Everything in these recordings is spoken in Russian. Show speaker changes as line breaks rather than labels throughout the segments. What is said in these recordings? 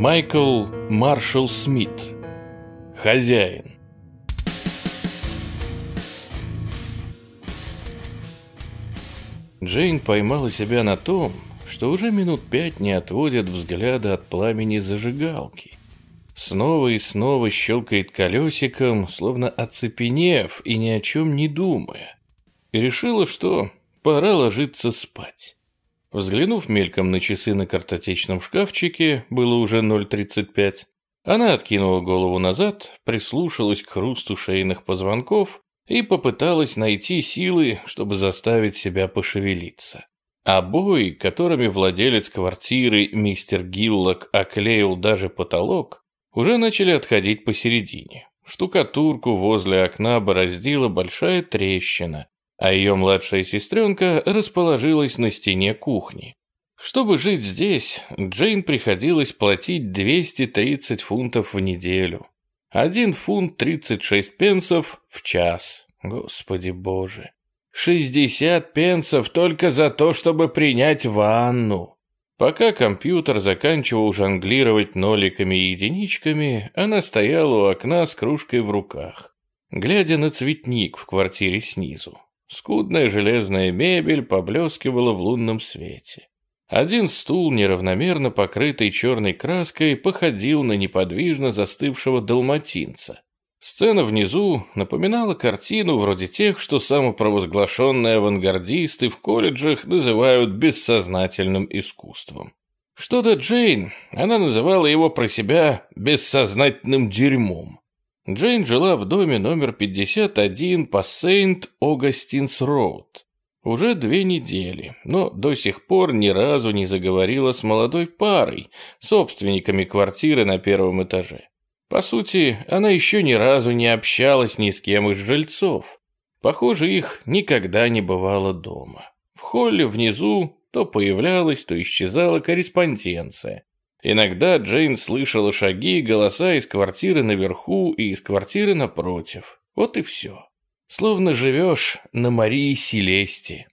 Майкл Маршалл Смит. Хозяин. Джейн поймала себя на том, что уже минут пять не отводит взгляда от пламени зажигалки. Снова и снова щелкает колесиком, словно оцепенев и ни о чем не думая. И решила, что пора ложиться спать. Взглянув мельком на часы на картотечном шкафчике, было уже 0.35, она откинула голову назад, прислушалась к хрусту шейных позвонков и попыталась найти силы, чтобы заставить себя пошевелиться. Обои, которыми владелец квартиры мистер Гиллок оклеил даже потолок, уже начали отходить посередине. Штукатурку возле окна бороздила большая трещина, а ее младшая сестренка расположилась на стене кухни. Чтобы жить здесь, Джейн приходилось платить 230 фунтов в неделю. Один фунт 36 пенсов в час. Господи боже. 60 пенсов только за то, чтобы принять ванну. Пока компьютер заканчивал жонглировать ноликами и единичками, она стояла у окна с кружкой в руках, глядя на цветник в квартире снизу. Скудная железная мебель поблескивала в лунном свете. Один стул, неравномерно покрытый черной краской, походил на неподвижно застывшего далматинца. Сцена внизу напоминала картину вроде тех, что самопровозглашенные авангардисты в колледжах называют бессознательным искусством. Что до Джейн, она называла его про себя бессознательным дерьмом. Джейн жила в доме номер 51 по Сейнт-Огастинс-Роуд. Уже две недели, но до сих пор ни разу не заговорила с молодой парой, собственниками квартиры на первом этаже. По сути, она еще ни разу не общалась ни с кем из жильцов. Похоже, их никогда не бывало дома. В холле внизу то появлялась, то исчезала корреспонденция. Иногда Джейн слышала шаги и голоса из квартиры наверху и из квартиры напротив. Вот и все. Словно живешь на Марии Селесте.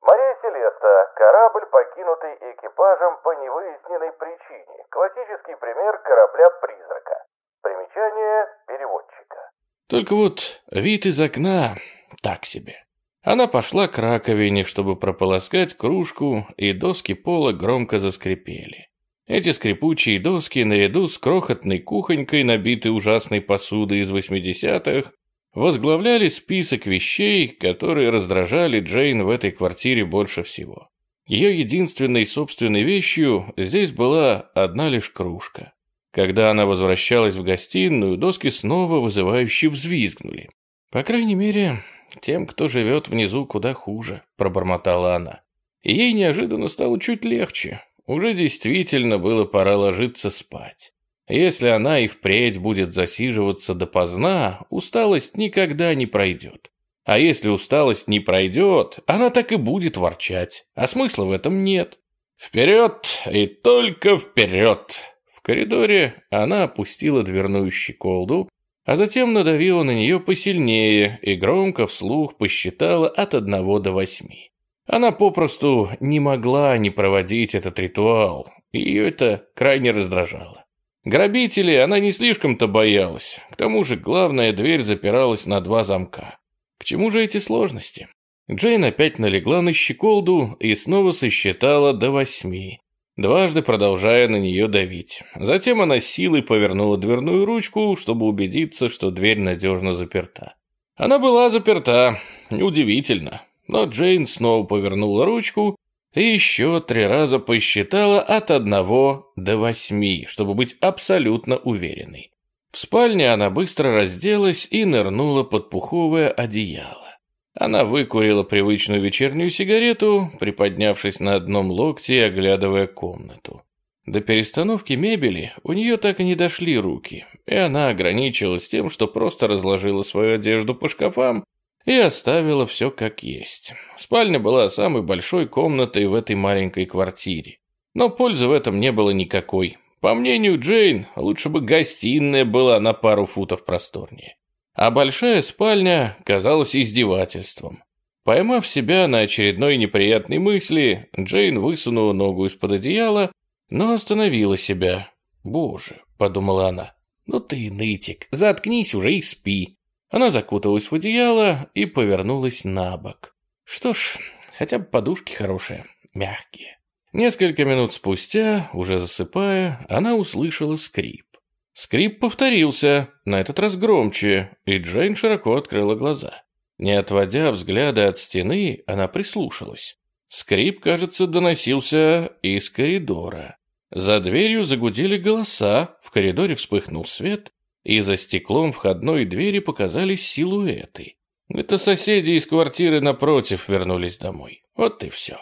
Мария Селеста – корабль, покинутый экипажем по невыясненной причине. Классический пример корабля-призрака. Примечание переводчика.
Только вот вид из окна так себе. Она пошла к раковине, чтобы прополоскать кружку, и доски пола громко заскрипели. Эти скрипучие доски, наряду с крохотной кухонькой, набитой ужасной посудой из 80-х, возглавляли список вещей, которые раздражали Джейн в этой квартире больше всего. Ее единственной собственной вещью здесь была одна лишь кружка. Когда она возвращалась в гостиную, доски снова вызывающе взвизгнули. «По крайней мере, тем, кто живет внизу, куда хуже», — пробормотала она. Ей неожиданно стало чуть легче. Уже действительно было пора ложиться спать. Если она и впредь будет засиживаться допоздна, усталость никогда не пройдет. А если усталость не пройдет, она так и будет ворчать, а смысла в этом нет. Вперед и только вперед! В коридоре она опустила дверную щеколду, а затем надавила на нее посильнее и громко вслух посчитала от одного до восьми. Она попросту не могла не проводить этот ритуал, и ее это крайне раздражало. Грабителей она не слишком-то боялась, к тому же главная дверь запиралась на два замка. К чему же эти сложности? Джейн опять налегла на щеколду и снова сосчитала до восьми, дважды продолжая на нее давить. Затем она силой повернула дверную ручку, чтобы убедиться, что дверь надежно заперта. Она была заперта, неудивительно. Но Джейн снова повернула ручку и еще три раза посчитала от одного до восьми, чтобы быть абсолютно уверенной. В спальне она быстро разделась и нырнула под пуховое одеяло. Она выкурила привычную вечернюю сигарету, приподнявшись на одном локте и оглядывая комнату. До перестановки мебели у нее так и не дошли руки, и она ограничилась тем, что просто разложила свою одежду по шкафам и оставила все как есть. Спальня была самой большой комнатой в этой маленькой квартире. Но пользы в этом не было никакой. По мнению Джейн, лучше бы гостиная была на пару футов просторнее. А большая спальня казалась издевательством. Поймав себя на очередной неприятной мысли, Джейн высунула ногу из-под одеяла, но остановила себя. «Боже», — подумала она, — «ну ты нытик, заткнись уже и спи». Она закуталась в одеяло и повернулась на бок. Что ж, хотя бы подушки хорошие, мягкие. Несколько минут спустя, уже засыпая, она услышала скрип. Скрип повторился, на этот раз громче, и Джейн широко открыла глаза. Не отводя взгляда от стены, она прислушалась. Скрип, кажется, доносился из коридора. За дверью загудели голоса, в коридоре вспыхнул свет, и за стеклом входной двери показались силуэты. Это соседи из квартиры напротив вернулись домой. Вот и все.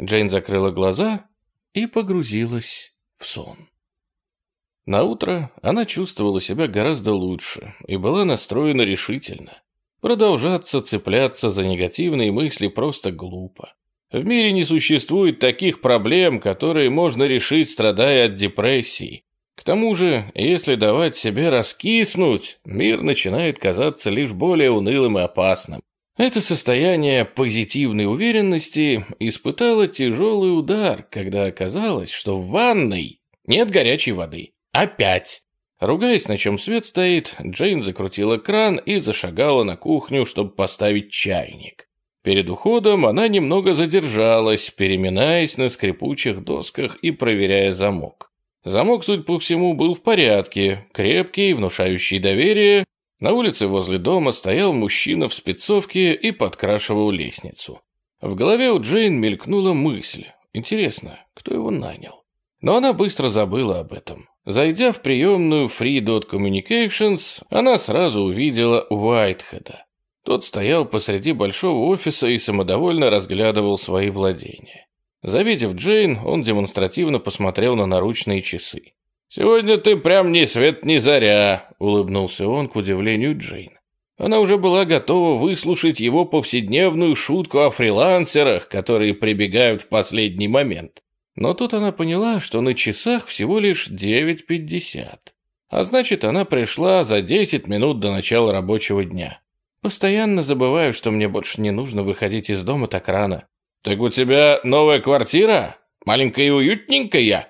Джейн закрыла глаза и погрузилась в сон. На утро она чувствовала себя гораздо лучше и была настроена решительно. Продолжаться цепляться за негативные мысли просто глупо. В мире не существует таких проблем, которые можно решить, страдая от депрессии. К тому же, если давать себе раскиснуть, мир начинает казаться лишь более унылым и опасным. Это состояние позитивной уверенности испытало тяжелый удар, когда оказалось, что в ванной нет горячей воды. Опять. Ругаясь, на чем свет стоит, Джейн закрутила кран и зашагала на кухню, чтобы поставить чайник. Перед уходом она немного задержалась, переминаясь на скрипучих досках и проверяя замок. Замок, судя по всему, был в порядке, крепкий, внушающий доверие. На улице возле дома стоял мужчина в спецовке и подкрашивал лестницу. В голове у Джейн мелькнула мысль. Интересно, кто его нанял? Но она быстро забыла об этом. Зайдя в приемную Free Dot Communications, она сразу увидела Уайтхеда. Тот стоял посреди большого офиса и самодовольно разглядывал свои владения. Завидев Джейн, он демонстративно посмотрел на наручные часы. «Сегодня ты прям ни свет ни заря», — улыбнулся он к удивлению Джейн. Она уже была готова выслушать его повседневную шутку о фрилансерах, которые прибегают в последний момент. Но тут она поняла, что на часах всего лишь 9.50. А значит, она пришла за 10 минут до начала рабочего дня. Постоянно забываю, что мне больше не нужно выходить из дома так рано. «Так у тебя новая квартира? Маленькая и уютненькая?»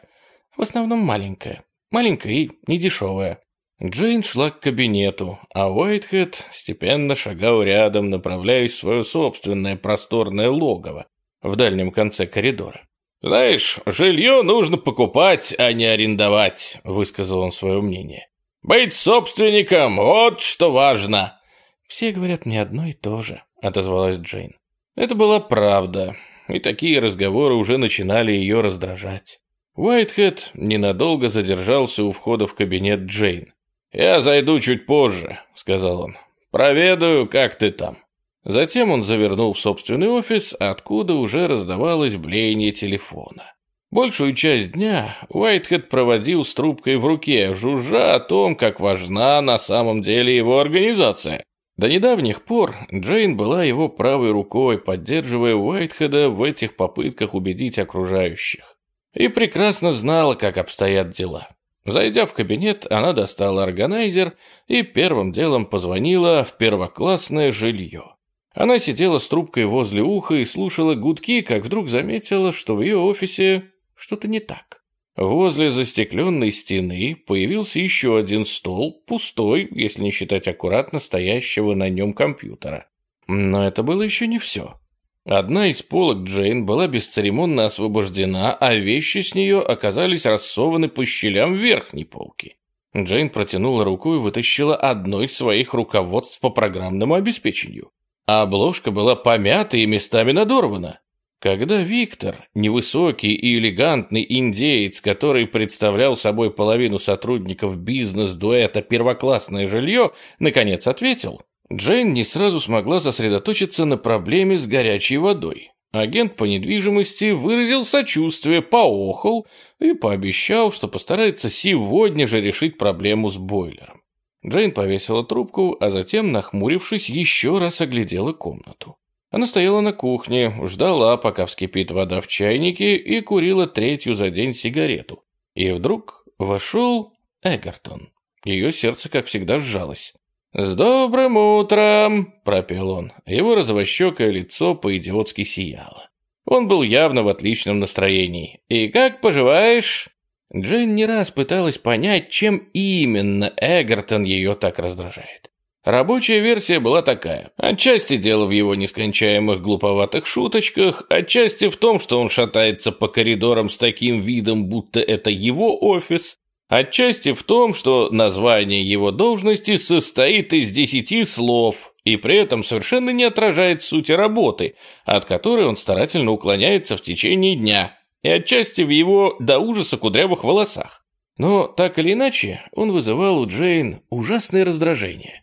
«В основном маленькая. Маленькая и недешевая». Джейн шла к кабинету, а Уайтхед степенно шагал рядом, направляясь в свое собственное просторное логово в дальнем конце коридора. «Знаешь, жилье нужно покупать, а не арендовать», — высказал он свое мнение. «Быть собственником — вот что важно». «Все говорят мне одно и то же», — отозвалась Джейн. Это была правда, и такие разговоры уже начинали ее раздражать. Уайтхед ненадолго задержался у входа в кабинет Джейн. «Я зайду чуть позже», — сказал он. «Проведаю, как ты там». Затем он завернул в собственный офис, откуда уже раздавалось блеяние телефона. Большую часть дня Уайтхед проводил с трубкой в руке, жужжа о том, как важна на самом деле его организация. До недавних пор Джейн была его правой рукой, поддерживая Уайтхеда в этих попытках убедить окружающих. И прекрасно знала, как обстоят дела. Зайдя в кабинет, она достала органайзер и первым делом позвонила в первоклассное жилье. Она сидела с трубкой возле уха и слушала гудки, как вдруг заметила, что в ее офисе что-то не так. Возле застекленной стены появился еще один стол, пустой, если не считать аккуратно стоящего на нем компьютера. Но это было еще не все. Одна из полок Джейн была бесцеремонно освобождена, а вещи с нее оказались рассованы по щелям верхней полки. Джейн протянула руку и вытащила одно из своих руководств по программному обеспечению. А обложка была помята и местами надорвана. Когда Виктор, невысокий и элегантный индеец, который представлял собой половину сотрудников бизнес-дуэта «Первоклассное жилье», наконец ответил, Джейн не сразу смогла сосредоточиться на проблеме с горячей водой. Агент по недвижимости выразил сочувствие, поохал и пообещал, что постарается сегодня же решить проблему с бойлером. Джейн повесила трубку, а затем, нахмурившись, еще раз оглядела комнату. Она стояла на кухне, ждала, пока вскипит вода в чайнике, и курила третью за день сигарету. И вдруг вошел Эгертон. Ее сердце, как всегда, сжалось. «С добрым утром!» – пропел он. Его розовощекое лицо по-идиотски сияло. Он был явно в отличном настроении. «И как поживаешь?» Джейн не раз пыталась понять, чем именно Эгертон ее так раздражает. Рабочая версия была такая. Отчасти дело в его нескончаемых глуповатых шуточках, отчасти в том, что он шатается по коридорам с таким видом, будто это его офис, отчасти в том, что название его должности состоит из десяти слов и при этом совершенно не отражает сути работы, от которой он старательно уклоняется в течение дня, и отчасти в его до ужаса кудрявых волосах. Но так или иначе, он вызывал у Джейн ужасное раздражение.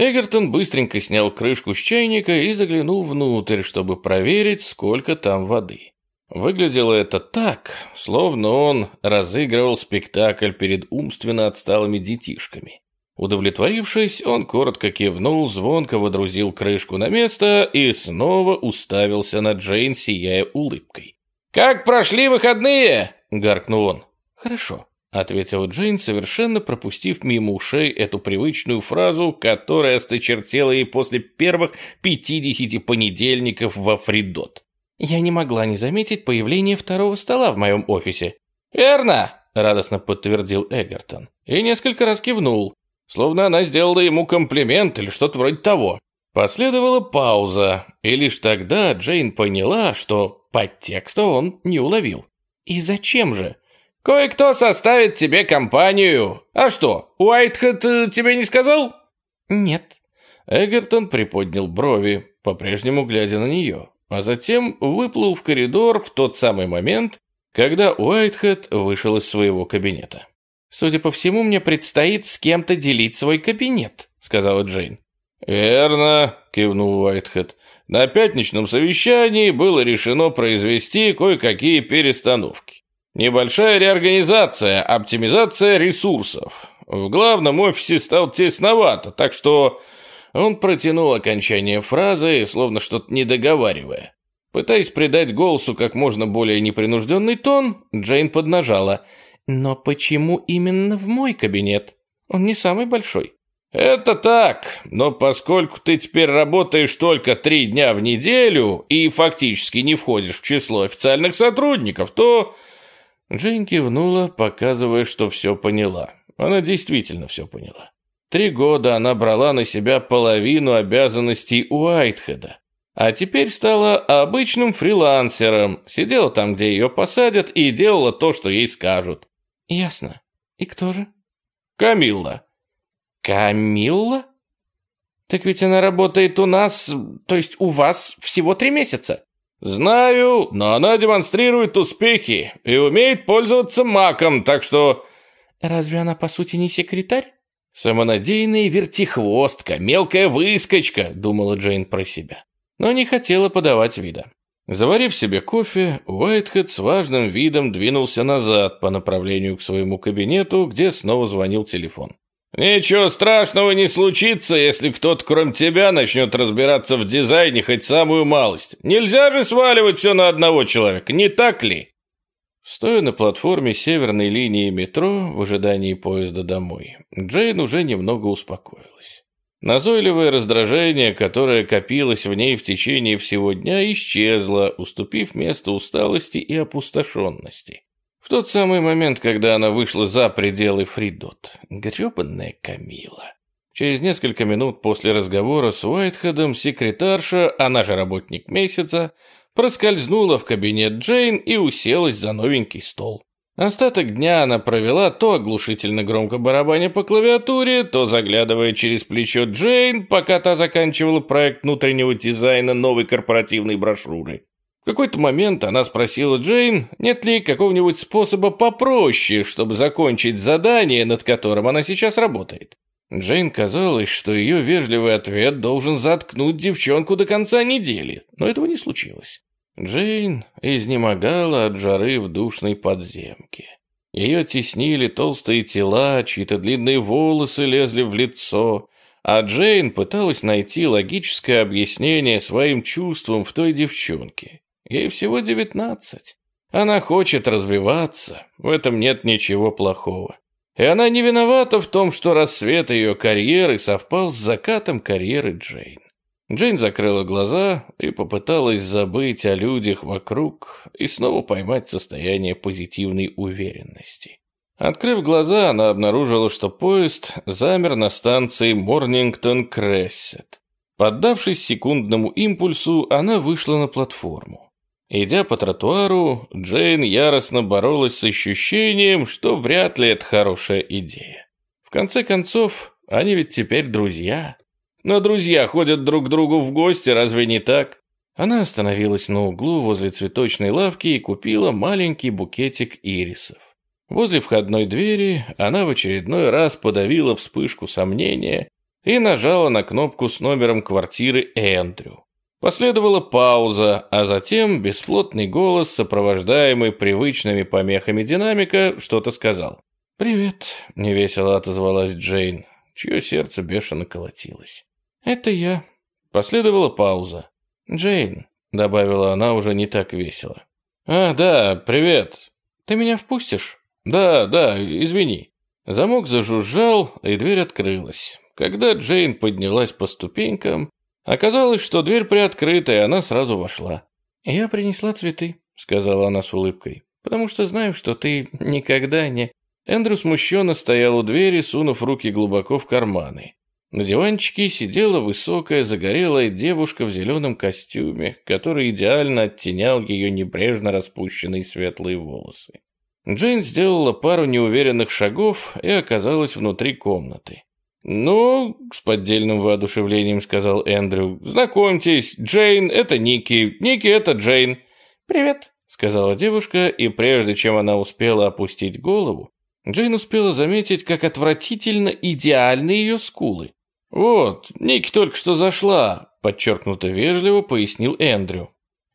Эгертон быстренько снял крышку с чайника и заглянул внутрь, чтобы проверить, сколько там воды. Выглядело это так, словно он разыгрывал спектакль перед умственно отсталыми детишками. Удовлетворившись, он коротко кивнул, звонко водрузил крышку на место и снова уставился на Джейн, сияя улыбкой. «Как прошли выходные?» — гаркнул он. «Хорошо», — ответила Джейн, совершенно пропустив мимо ушей эту привычную фразу, которая осточертела ей после первых пятидесяти понедельников во Фридот. «Я не могла не заметить появление второго стола в моем офисе». «Верно!» — радостно подтвердил Эгертон. И несколько раз кивнул, словно она сделала ему комплимент или что-то вроде того. Последовала пауза, и лишь тогда Джейн поняла, что подтекста он не уловил. «И зачем же?» Кое-кто составит тебе компанию. А что, Уайтхед э, тебе не сказал? Нет. Эгертон приподнял брови, по-прежнему глядя на нее, а затем выплыл в коридор в тот самый момент, когда Уайтхед вышел из своего кабинета. «Судя по всему, мне предстоит с кем-то делить свой кабинет», — сказала Джейн. «Верно», — кивнул Уайтхед. «На пятничном совещании было решено произвести кое-какие перестановки. Небольшая реорганизация, оптимизация ресурсов. В главном офисе стал тесновато, так что он протянул окончание фразы, словно что-то не договаривая. Пытаясь придать голосу как можно более непринужденный тон, Джейн поднажала. «Но почему именно в мой кабинет? Он не самый большой». «Это так, но поскольку ты теперь работаешь только три дня в неделю и фактически не входишь в число официальных сотрудников, то Джейн кивнула, показывая, что все поняла. Она действительно все поняла. Три года она брала на себя половину обязанностей Уайтхеда, а теперь стала обычным фрилансером, сидела там, где ее посадят, и делала то, что ей скажут. «Ясно. И кто же?» «Камилла». «Камилла? Так ведь она работает у нас, то есть у вас всего три месяца». «Знаю, но она демонстрирует успехи и умеет пользоваться маком, так что...» «Разве она, по сути, не секретарь?» «Самонадеянная вертихвостка, мелкая выскочка», — думала Джейн про себя. Но не хотела подавать вида. Заварив себе кофе, Уайтхед с важным видом двинулся назад по направлению к своему кабинету, где снова звонил телефон. «Ничего страшного не случится, если кто-то кроме тебя начнет разбираться в дизайне хоть самую малость. Нельзя же сваливать все на одного человека, не так ли?» Стоя на платформе северной линии метро в ожидании поезда домой, Джейн уже немного успокоилась. Назойливое раздражение, которое копилось в ней в течение всего дня, исчезло, уступив место усталости и опустошенности. Тот самый момент, когда она вышла за пределы Фридот. Гребанная Камила. Через несколько минут после разговора с Уайтхедом секретарша, она же работник месяца, проскользнула в кабинет Джейн и уселась за новенький стол. Остаток дня она провела то оглушительно громко барабаня по клавиатуре, то заглядывая через плечо Джейн, пока та заканчивала проект внутреннего дизайна новой корпоративной брошюры какой-то момент она спросила Джейн, нет ли какого-нибудь способа попроще, чтобы закончить задание, над которым она сейчас работает. Джейн казалось, что ее вежливый ответ должен заткнуть девчонку до конца недели, но этого не случилось. Джейн изнемогала от жары в душной подземке. Ее теснили толстые тела, чьи-то длинные волосы лезли в лицо, а Джейн пыталась найти логическое объяснение своим чувствам в той девчонке. Ей всего девятнадцать. Она хочет развиваться, в этом нет ничего плохого. И она не виновата в том, что рассвет ее карьеры совпал с закатом карьеры Джейн. Джейн закрыла глаза и попыталась забыть о людях вокруг и снова поймать состояние позитивной уверенности. Открыв глаза, она обнаружила, что поезд замер на станции Морнингтон-Крессет. Поддавшись секундному импульсу, она вышла на платформу. Идя по тротуару, Джейн яростно боролась с ощущением, что вряд ли это хорошая идея. В конце концов, они ведь теперь друзья. Но друзья ходят друг к другу в гости, разве не так? Она остановилась на углу возле цветочной лавки и купила маленький букетик ирисов. Возле входной двери она в очередной раз подавила вспышку сомнения и нажала на кнопку с номером квартиры Эндрю. Последовала пауза, а затем бесплотный голос, сопровождаемый привычными помехами динамика, что-то сказал. «Привет», — невесело отозвалась Джейн, чье сердце бешено колотилось. «Это я». Последовала пауза. «Джейн», — добавила она уже не так весело. «А, да, привет. Ты меня впустишь?» «Да, да, извини». Замок зажужжал, и дверь открылась. Когда Джейн поднялась по ступенькам, оказалось, что дверь приоткрыта, и она сразу вошла. «Я принесла цветы», — сказала она с улыбкой, «потому что знаю, что ты никогда не...» Эндрю смущенно стоял у двери, сунув руки глубоко в карманы. На диванчике сидела высокая загорелая девушка в зеленом костюме, который идеально оттенял ее небрежно распущенные светлые волосы. Джейн сделала пару неуверенных шагов и оказалась внутри комнаты. «Ну, с поддельным воодушевлением сказал Эндрю, знакомьтесь, Джейн — это Ники, Ники — это Джейн». «Привет», — сказала девушка, и прежде чем она успела опустить голову, Джейн успела заметить, как отвратительно идеальны ее скулы. «Вот, Ники только что зашла», — подчеркнуто вежливо пояснил Эндрю.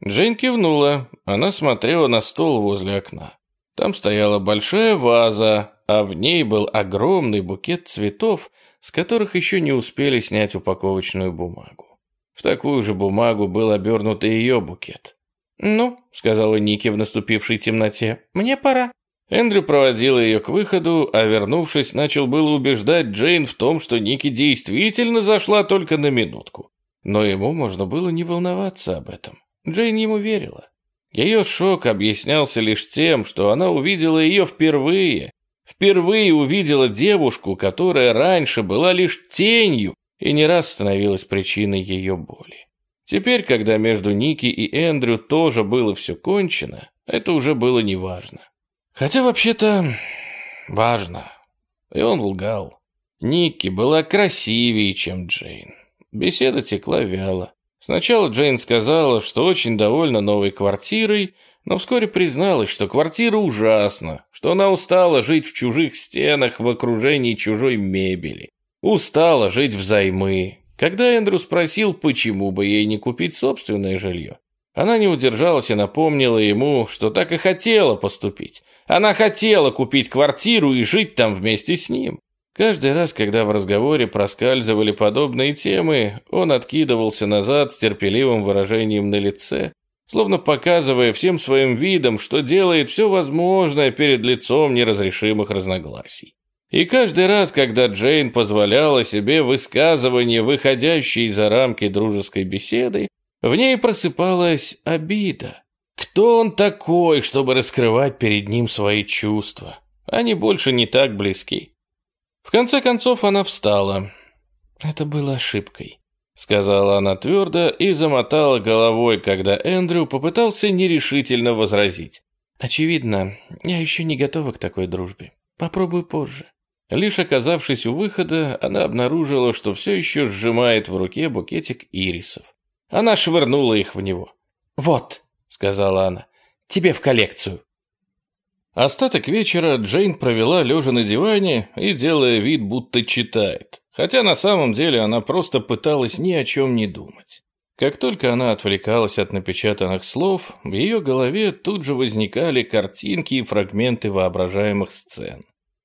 Джейн кивнула, она смотрела на стол возле окна. Там стояла большая ваза, а в ней был огромный букет цветов, с которых еще не успели снять упаковочную бумагу. В такую же бумагу был обернут и ее букет. «Ну», — сказала Ники в наступившей темноте, — «мне пора». Эндрю проводил ее к выходу, а вернувшись, начал было убеждать Джейн в том, что Ники действительно зашла только на минутку. Но ему можно было не волноваться об этом. Джейн ему верила. Ее шок объяснялся лишь тем, что она увидела ее впервые, Впервые увидела девушку, которая раньше была лишь тенью и не раз становилась причиной ее боли. Теперь, когда между Ники и Эндрю тоже было все кончено, это уже было неважно. Хотя вообще-то важно. И он лгал. Ники была красивее, чем Джейн. Беседа текла вяло. Сначала Джейн сказала, что очень довольна новой квартирой, но вскоре призналась, что квартира ужасна, что она устала жить в чужих стенах в окружении чужой мебели, устала жить взаймы. Когда Эндрю спросил, почему бы ей не купить собственное жилье, она не удержалась и напомнила ему, что так и хотела поступить. Она хотела купить квартиру и жить там вместе с ним. Каждый раз, когда в разговоре проскальзывали подобные темы, он откидывался назад с терпеливым выражением на лице, словно показывая всем своим видом, что делает все возможное перед лицом неразрешимых разногласий. И каждый раз, когда Джейн позволяла себе высказывание, выходящее за рамки дружеской беседы, в ней просыпалась обида. Кто он такой, чтобы раскрывать перед ним свои чувства? Они больше не так близки. В конце концов она встала. Это было ошибкой сказала она твердо и замотала головой, когда Эндрю попытался нерешительно возразить. Очевидно, я еще не готова к такой дружбе. Попробую позже. Лишь оказавшись у выхода, она обнаружила, что все еще сжимает в руке букетик ирисов. Она швырнула их в него. «Вот», — сказала она, — «тебе в коллекцию». Остаток вечера Джейн провела лежа на диване и делая вид, будто читает хотя на самом деле она просто пыталась ни о чем не думать. Как только она отвлекалась от напечатанных слов, в ее голове тут же возникали картинки и фрагменты воображаемых сцен.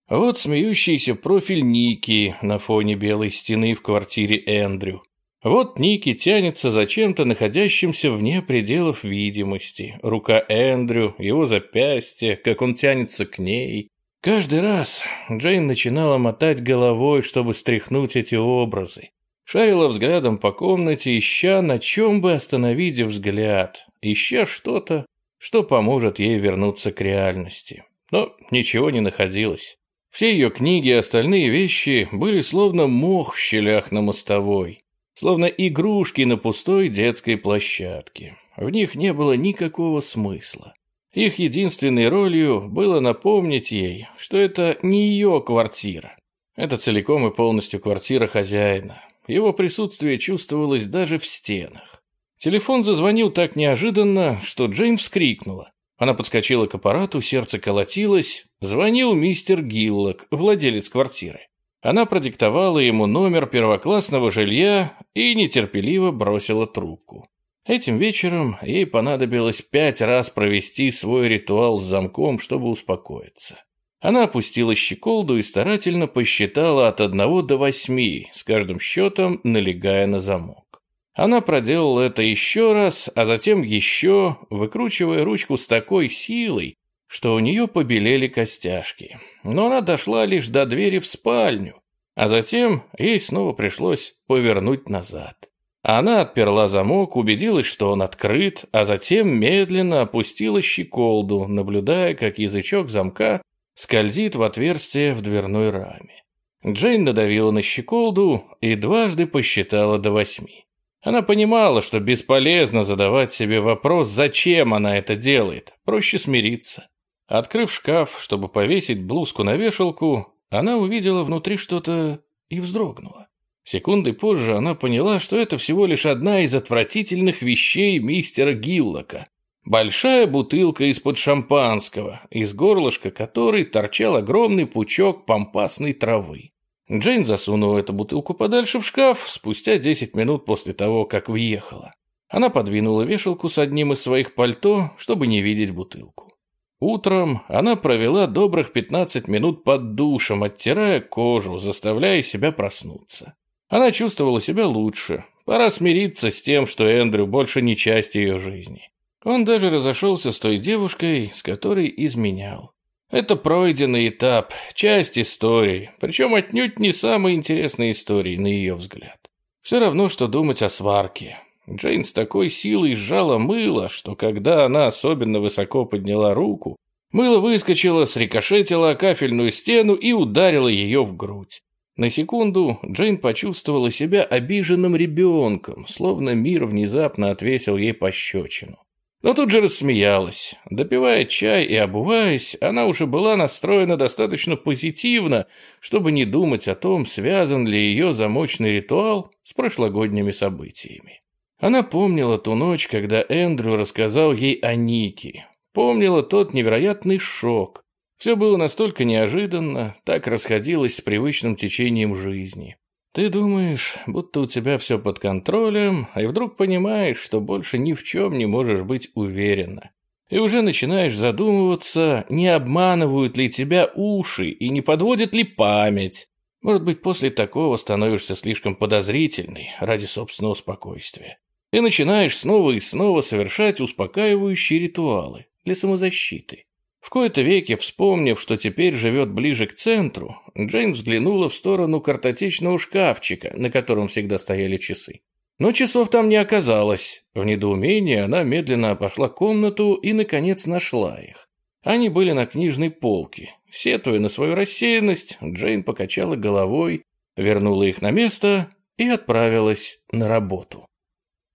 Вот смеющийся профиль Ники на фоне белой стены в квартире Эндрю. Вот Ники тянется за чем-то, находящимся вне пределов видимости. Рука Эндрю, его запястье, как он тянется к ней. Каждый раз Джейн начинала мотать головой, чтобы стряхнуть эти образы. Шарила взглядом по комнате, ища, на чем бы остановить взгляд, ища что-то, что поможет ей вернуться к реальности. но ничего не находилось. Все ее книги и остальные вещи были словно мох в щелях на мостовой, словно игрушки на пустой детской площадке. В них не было никакого смысла. Их единственной ролью было напомнить ей, что это не ее квартира. Это целиком и полностью квартира хозяина. Его присутствие чувствовалось даже в стенах. Телефон зазвонил так неожиданно, что Джейн вскрикнула. Она подскочила к аппарату, сердце колотилось. Звонил мистер Гиллок, владелец квартиры. Она продиктовала ему номер первоклассного жилья и нетерпеливо бросила трубку. Этим вечером ей понадобилось пять раз провести свой ритуал с замком, чтобы успокоиться. Она опустила щеколду и старательно посчитала от одного до восьми, с каждым счетом налегая на замок. Она проделала это еще раз, а затем еще, выкручивая ручку с такой силой, что у нее побелели костяшки. Но она дошла лишь до двери в спальню, а затем ей снова пришлось повернуть назад. Она отперла замок, убедилась, что он открыт, а затем медленно опустила щеколду, наблюдая, как язычок замка скользит в отверстие в дверной раме. Джейн надавила на щеколду и дважды посчитала до восьми. Она понимала, что бесполезно задавать себе вопрос, зачем она это делает, проще смириться. Открыв шкаф, чтобы повесить блузку на вешалку, она увидела внутри что-то и вздрогнула. Секунды позже она поняла, что это всего лишь одна из отвратительных вещей мистера Гиллока. Большая бутылка из-под шампанского, из горлышка которой торчал огромный пучок помпасной травы. Джейн засунула эту бутылку подальше в шкаф спустя 10 минут после того, как въехала. Она подвинула вешалку с одним из своих пальто, чтобы не видеть бутылку. Утром она провела добрых 15 минут под душем, оттирая кожу, заставляя себя проснуться. Она чувствовала себя лучше. Пора смириться с тем, что Эндрю больше не часть ее жизни. Он даже разошелся с той девушкой, с которой изменял. Это пройденный этап, часть истории, причем отнюдь не самой интересной истории, на ее взгляд. Все равно, что думать о сварке. Джейн с такой силой сжала мыло, что когда она особенно высоко подняла руку, мыло выскочило, срикошетило о кафельную стену и ударило ее в грудь. На секунду Джейн почувствовала себя обиженным ребенком, словно мир внезапно отвесил ей пощечину. Но тут же рассмеялась. Допивая чай и обуваясь, она уже была настроена достаточно позитивно, чтобы не думать о том, связан ли ее замочный ритуал с прошлогодними событиями. Она помнила ту ночь, когда Эндрю рассказал ей о Нике. Помнила тот невероятный шок, все было настолько неожиданно, так расходилось с привычным течением жизни. Ты думаешь, будто у тебя все под контролем, и вдруг понимаешь, что больше ни в чем не можешь быть уверена. И уже начинаешь задумываться, не обманывают ли тебя уши и не подводит ли память. Может быть, после такого становишься слишком подозрительной ради собственного спокойствия. И начинаешь снова и снова совершать успокаивающие ритуалы для самозащиты. В кои-то веки, вспомнив, что теперь живет ближе к центру, Джейн взглянула в сторону картотечного шкафчика, на котором всегда стояли часы. Но часов там не оказалось. В недоумении она медленно обошла комнату и, наконец, нашла их. Они были на книжной полке. Сетуя на свою рассеянность, Джейн покачала головой, вернула их на место и отправилась на работу.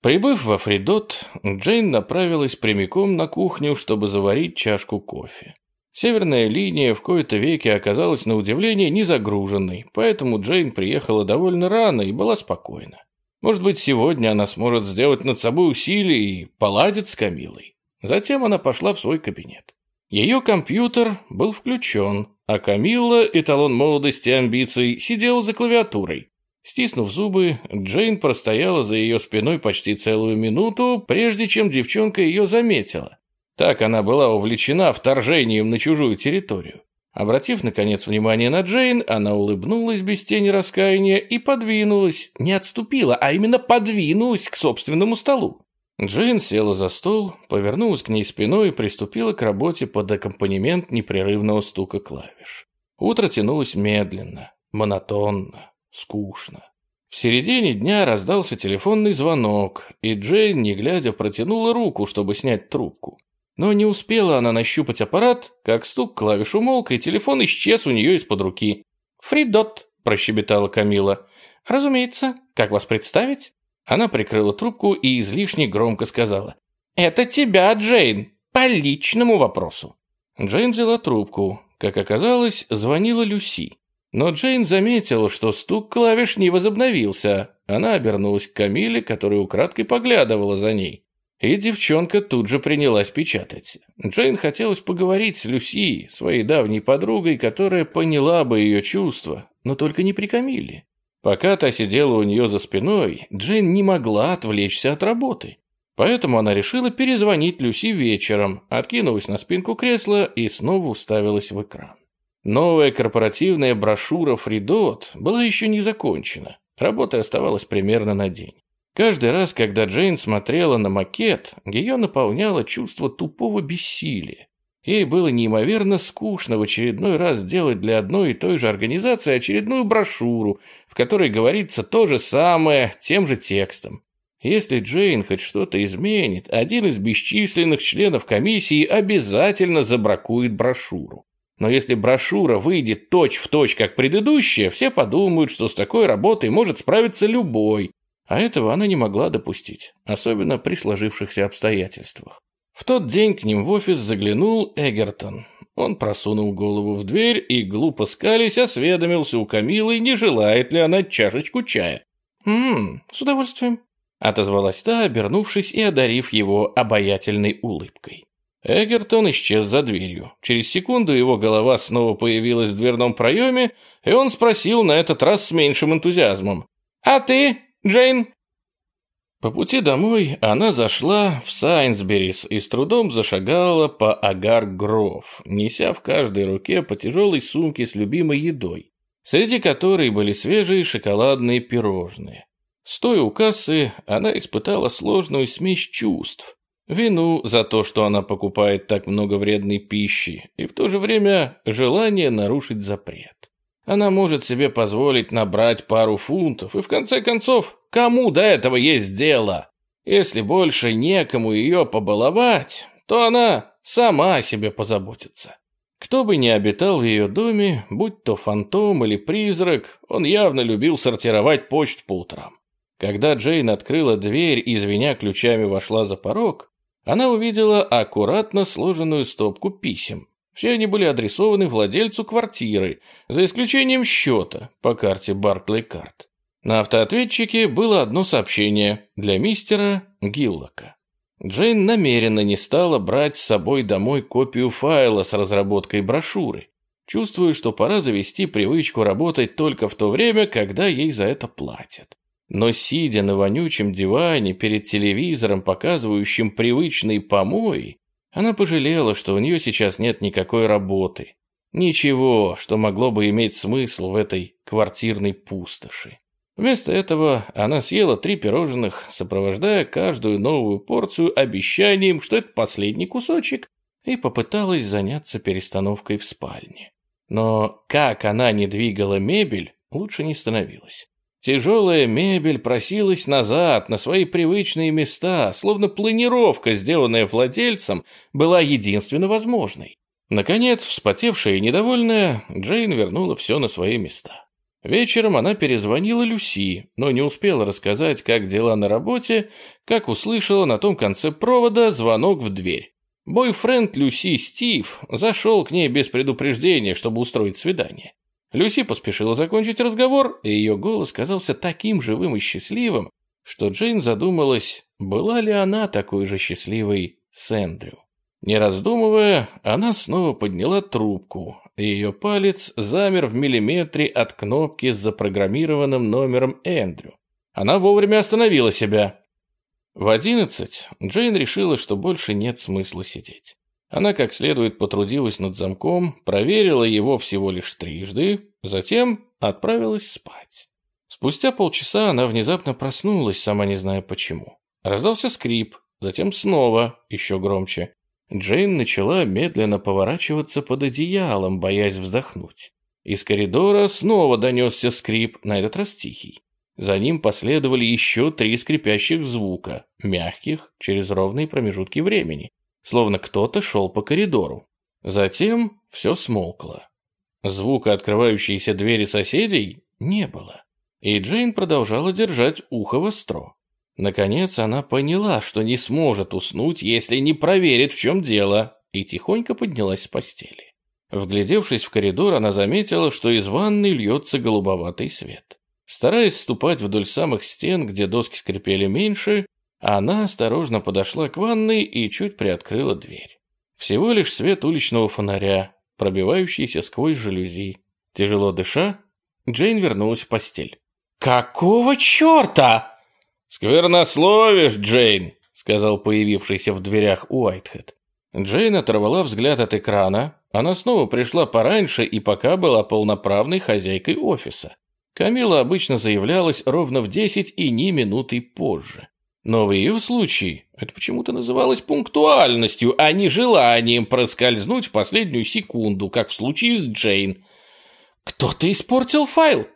Прибыв во Фридот, Джейн направилась прямиком на кухню, чтобы заварить чашку кофе. Северная линия в кои-то веке оказалась на удивление не загруженной, поэтому Джейн приехала довольно рано и была спокойна. Может быть, сегодня она сможет сделать над собой усилие и поладит с Камилой. Затем она пошла в свой кабинет. Ее компьютер был включен, а Камилла, эталон молодости и амбиций, сидела за клавиатурой. Стиснув зубы, Джейн простояла за ее спиной почти целую минуту, прежде чем девчонка ее заметила. Так она была увлечена вторжением на чужую территорию. Обратив, наконец, внимание на Джейн, она улыбнулась без тени раскаяния и подвинулась. Не отступила, а именно подвинулась к собственному столу. Джейн села за стол, повернулась к ней спиной и приступила к работе под аккомпанемент непрерывного стука клавиш. Утро тянулось медленно, монотонно скучно. В середине дня раздался телефонный звонок, и Джейн, не глядя, протянула руку, чтобы снять трубку. Но не успела она нащупать аппарат, как стук клавиш умолк, и телефон исчез у нее из-под руки. «Фридот», – прощебетала Камила. «Разумеется. Как вас представить?» Она прикрыла трубку и излишне громко сказала. «Это тебя, Джейн, по личному вопросу». Джейн взяла трубку. Как оказалось, звонила Люси. Но Джейн заметила, что стук клавиш не возобновился. Она обернулась к Камиле, которая украдкой поглядывала за ней. И девчонка тут же принялась печатать. Джейн хотелось поговорить с Люси, своей давней подругой, которая поняла бы ее чувства, но только не при Камиле. Пока та сидела у нее за спиной, Джейн не могла отвлечься от работы. Поэтому она решила перезвонить Люси вечером, откинулась на спинку кресла и снова уставилась в экран. Новая корпоративная брошюра «Фридот» была еще не закончена. Работы оставалось примерно на день. Каждый раз, когда Джейн смотрела на макет, ее наполняло чувство тупого бессилия. Ей было неимоверно скучно в очередной раз делать для одной и той же организации очередную брошюру, в которой говорится то же самое, тем же текстом. Если Джейн хоть что-то изменит, один из бесчисленных членов комиссии обязательно забракует брошюру. Но если брошюра выйдет точь-в-точь, точь, как предыдущая, все подумают, что с такой работой может справиться любой. А этого она не могла допустить, особенно при сложившихся обстоятельствах. В тот день к ним в офис заглянул Эгертон. Он просунул голову в дверь и, глупо скались, осведомился у Камилы, не желает ли она чашечку чая. «Ммм, с удовольствием», — отозвалась та, обернувшись и одарив его обаятельной улыбкой. Эгертон исчез за дверью. Через секунду его голова снова появилась в дверном проеме, и он спросил на этот раз с меньшим энтузиазмом. «А ты, Джейн?» По пути домой она зашла в Сайнсберис и с трудом зашагала по Агар-Гров, неся в каждой руке по тяжелой сумке с любимой едой, среди которой были свежие шоколадные пирожные. Стоя у кассы, она испытала сложную смесь чувств. Вину за то, что она покупает так много вредной пищи, и в то же время желание нарушить запрет. Она может себе позволить набрать пару фунтов, и в конце концов, кому до этого есть дело? Если больше некому ее побаловать, то она сама о себе позаботится. Кто бы ни обитал в ее доме, будь то фантом или призрак, он явно любил сортировать почту по утрам. Когда Джейн открыла дверь и, звеня ключами, вошла за порог, она увидела аккуратно сложенную стопку писем. Все они были адресованы владельцу квартиры, за исключением счета по карте Барклey Карт. На автоответчике было одно сообщение для мистера Гиллока. Джейн намеренно не стала брать с собой домой копию файла с разработкой брошюры. Чувствую, что пора завести привычку работать только в то время, когда ей за это платят. Но сидя на вонючем диване перед телевизором, показывающим привычные помои, она пожалела, что у нее сейчас нет никакой работы. Ничего, что могло бы иметь смысл в этой квартирной пустоши. Вместо этого она съела три пирожных, сопровождая каждую новую порцию обещанием, что это последний кусочек, и попыталась заняться перестановкой в спальне. Но как она не двигала мебель, лучше не становилось. Тяжелая мебель просилась назад, на свои привычные места, словно планировка, сделанная владельцем, была единственно возможной. Наконец, вспотевшая и недовольная, Джейн вернула все на свои места. Вечером она перезвонила Люси, но не успела рассказать, как дела на работе, как услышала на том конце провода звонок в дверь. Бойфренд Люси Стив зашел к ней без предупреждения, чтобы устроить свидание. Люси поспешила закончить разговор, и ее голос казался таким живым и счастливым, что Джейн задумалась, была ли она такой же счастливой с Эндрю. Не раздумывая, она снова подняла трубку, и ее палец замер в миллиметре от кнопки с запрограммированным номером Эндрю. Она вовремя остановила себя. В одиннадцать Джейн решила, что больше нет смысла сидеть. Она как следует потрудилась над замком, проверила его всего лишь трижды, затем отправилась спать. Спустя полчаса она внезапно проснулась, сама не зная почему. Раздался скрип, затем снова, еще громче. Джейн начала медленно поворачиваться под одеялом, боясь вздохнуть. Из коридора снова донесся скрип, на этот раз тихий. За ним последовали еще три скрипящих звука, мягких, через ровные промежутки времени. Словно кто-то шел по коридору. Затем все смолкло. Звука открывающейся двери соседей не было, и Джейн продолжала держать ухо востро. Наконец она поняла, что не сможет уснуть, если не проверит, в чем дело, и тихонько поднялась с постели. Вглядевшись в коридор, она заметила, что из ванной льется голубоватый свет. Стараясь ступать вдоль самых стен, где доски скрипели меньше, она осторожно подошла к ванной и чуть приоткрыла дверь. Всего лишь свет уличного фонаря, пробивающийся сквозь жалюзи. Тяжело дыша, Джейн вернулась в постель. «Какого черта?»
«Сквернословишь, Джейн», — сказал появившийся в дверях Уайтхед.
Джейн оторвала взгляд от экрана. Она снова пришла пораньше и пока была полноправной хозяйкой офиса. Камила обычно заявлялась ровно в 10 и ни минуты позже. Но в ее случае это почему-то называлось пунктуальностью, а не желанием проскользнуть в последнюю секунду, как в случае с Джейн. «Кто-то испортил файл!»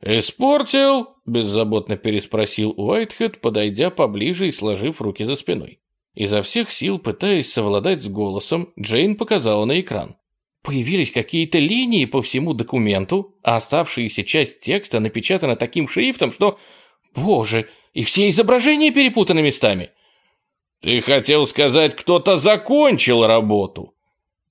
«Испортил?» – беззаботно переспросил Уайтхед, подойдя поближе и сложив руки за спиной.
Изо всех сил, пытаясь совладать с голосом, Джейн показала на экран. Появились какие-то линии по всему документу, а оставшаяся часть текста напечатана таким шрифтом, что... Боже, и все изображения перепутаны местами.
«Ты хотел сказать, кто-то закончил работу!»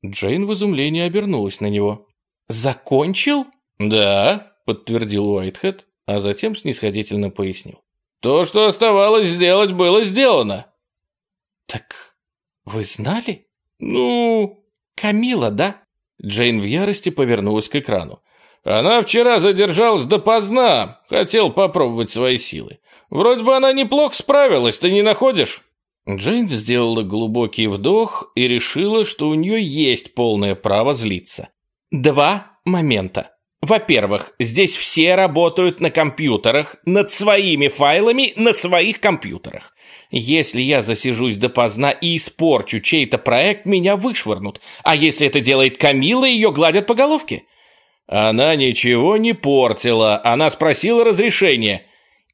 Джейн в изумлении обернулась на него. «Закончил?»
«Да», подтвердил Уайтхед, а затем снисходительно пояснил. То, что оставалось сделать, было сделано.
Так вы знали?
Ну,
Камила, да? Джейн в ярости повернулась к экрану.
Она вчера задержалась допоздна, хотел попробовать свои силы. Вроде бы она неплохо справилась, ты не находишь?
Джейн сделала глубокий вдох и решила, что у нее есть полное право злиться. Два момента. Во-первых, здесь все работают на компьютерах, над своими файлами на своих компьютерах. Если я засижусь допоздна и испорчу чей-то проект, меня вышвырнут. А если это делает Камила, ее гладят по головке.
Она ничего не портила, она спросила разрешения.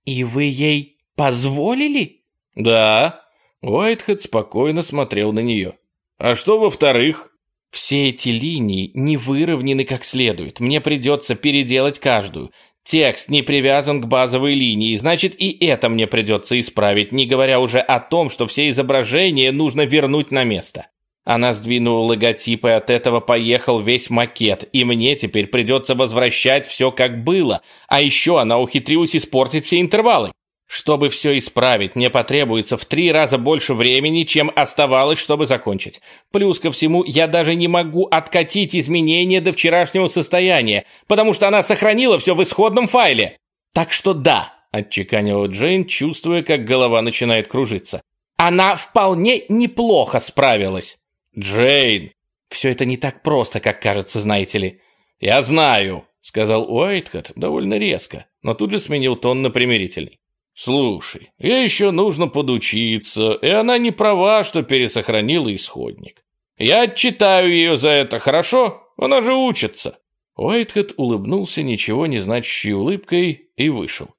И вы ей позволили?
Да. Уайтхед спокойно смотрел на нее. А что во-вторых?
Все эти линии не выровнены как следует. Мне придется переделать каждую. Текст не привязан к базовой линии, значит и это мне придется исправить, не говоря уже о том, что все изображения нужно вернуть на место. Она сдвинула логотип, и от этого поехал весь макет, и мне теперь придется возвращать все как было. А еще она ухитрилась испортить все интервалы. Чтобы все исправить, мне потребуется в три раза больше времени, чем оставалось, чтобы закончить. Плюс ко всему, я даже не могу откатить изменения до вчерашнего состояния, потому что она сохранила все в исходном файле. Так что да, отчеканила Джейн, чувствуя, как голова начинает кружиться. Она вполне неплохо справилась.
Джейн!
Все это не так просто, как кажется, знаете ли.
Я знаю, сказал Уайтхед довольно резко, но тут же сменил тон на примирительный. Слушай, ей еще нужно подучиться, и она не права, что пересохранила исходник. Я отчитаю ее за это, хорошо? Она же учится.
Уайтхед улыбнулся ничего не значащей улыбкой и вышел.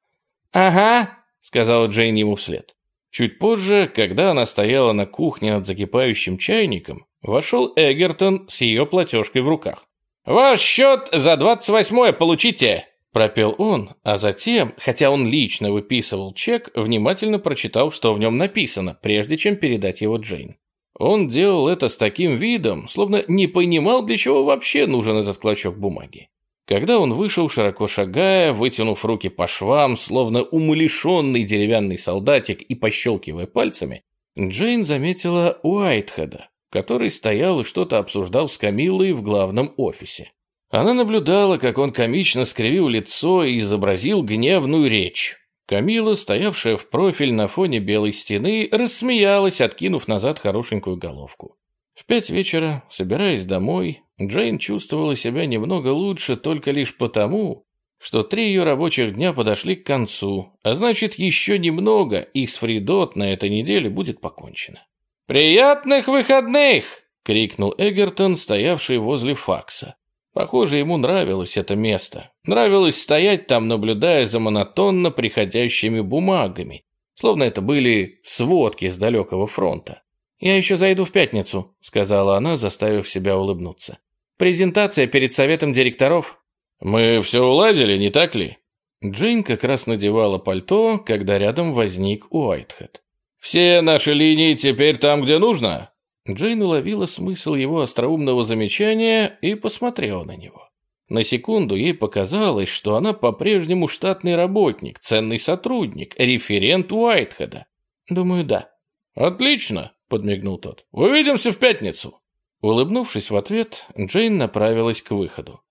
«Ага», — сказала
Джейн ему вслед. Чуть позже, когда она стояла на кухне над закипающим чайником, вошел Эгертон с ее платежкой в руках.
«Ваш счет за двадцать восьмое получите!»
Пропел он, а затем, хотя он лично выписывал чек, внимательно прочитал, что в нем написано, прежде чем передать его Джейн. Он делал это с таким видом, словно не понимал, для чего вообще нужен этот клочок бумаги. Когда он вышел, широко шагая, вытянув руки по швам, словно умалишенный деревянный солдатик и пощелкивая пальцами, Джейн заметила Уайтхеда, который стоял и что-то обсуждал с Камиллой в главном офисе. Она наблюдала, как он комично скривил лицо и изобразил гневную речь. Камила, стоявшая в профиль на фоне белой стены, рассмеялась, откинув назад хорошенькую головку. В пять вечера, собираясь домой, Джейн чувствовала себя немного лучше только лишь потому, что три ее рабочих дня подошли к концу, а значит, еще немного, и с Фридот на этой неделе будет покончено.
«Приятных выходных!»
— крикнул Эгертон, стоявший возле факса. Похоже, ему нравилось это место. Нравилось стоять там, наблюдая за монотонно приходящими бумагами, словно это были сводки с далекого фронта.
«Я еще зайду в пятницу», — сказала она, заставив себя улыбнуться. «Презентация перед советом директоров».
«Мы все уладили, не так ли?»
Джейн как раз надевала пальто, когда рядом возник Уайтхед.
«Все наши линии теперь там, где нужно?»
Джейн уловила смысл его остроумного замечания и посмотрела на него. На секунду ей показалось, что она по-прежнему штатный работник, ценный сотрудник, референт Уайтхеда. «Думаю, да».
«Отлично», — подмигнул тот. «Увидимся в пятницу».
Улыбнувшись в ответ, Джейн направилась к выходу.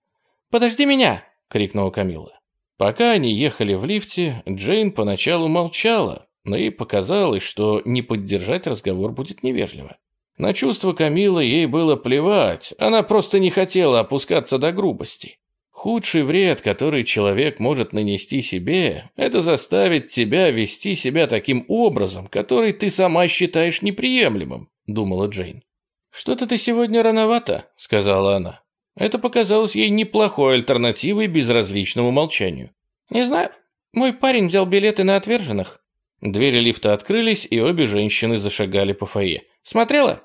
«Подожди меня!» — крикнула Камила. Пока они ехали в лифте, Джейн поначалу молчала, но ей показалось, что не поддержать разговор будет невежливо. На чувства Камилы ей было плевать, она просто не хотела опускаться до грубости. Худший вред, который человек может нанести себе, это заставить тебя вести себя таким образом, который ты сама считаешь неприемлемым, думала Джейн. «Что-то ты сегодня рановато», — сказала она. Это показалось ей неплохой альтернативой безразличному молчанию. «Не знаю. Мой парень взял билеты на отверженных». Двери лифта открылись, и обе женщины зашагали по фойе. «Смотрела?»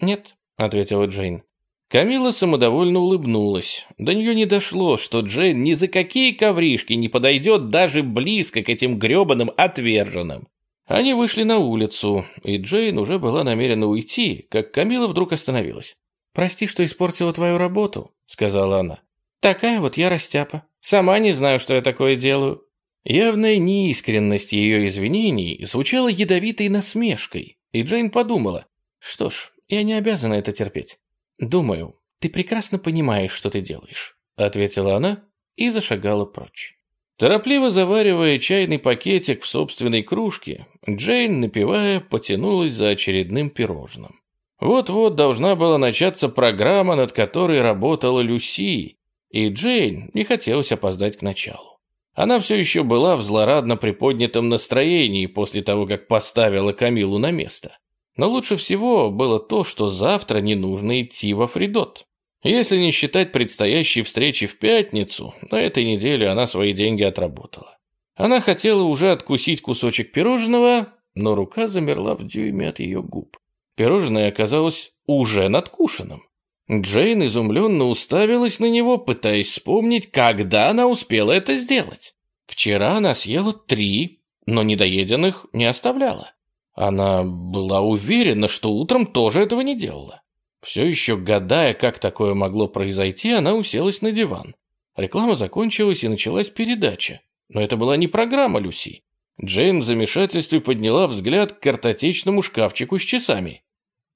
«Нет», — ответила Джейн. Камила самодовольно улыбнулась. До нее не дошло, что Джейн ни за какие ковришки не подойдет даже близко к этим гребаным отверженным. Они вышли на улицу, и Джейн уже была намерена уйти, как Камила вдруг остановилась. «Прости, что испортила твою работу», — сказала она. «Такая вот я растяпа. Сама не знаю, что я такое делаю». Явная неискренность ее извинений звучала ядовитой насмешкой, и Джейн подумала, что ж, я не обязана это терпеть. Думаю, ты прекрасно понимаешь, что ты делаешь, ответила она и зашагала прочь. Торопливо заваривая чайный пакетик в собственной кружке, Джейн, напивая, потянулась за очередным пирожным. Вот-вот должна была начаться программа, над которой работала Люси, и Джейн не хотелось опоздать к началу. Она все еще была в злорадно приподнятом настроении после того, как поставила Камилу на место. Но лучше всего было то, что завтра не нужно идти во Фридот. Если не считать предстоящей встречи в пятницу, на этой неделе она свои деньги отработала. Она хотела уже откусить кусочек пирожного, но рука замерла в дюйме от ее губ. Пирожное оказалось уже надкушенным. Джейн изумленно уставилась на него, пытаясь вспомнить, когда она успела это сделать. Вчера она съела три, но недоеденных не оставляла. Она была уверена, что утром тоже этого не делала. Все еще гадая, как такое могло произойти, она уселась на диван. Реклама закончилась и началась передача. Но это была не программа Люси. Джейн в замешательстве подняла взгляд к картотечному шкафчику с часами.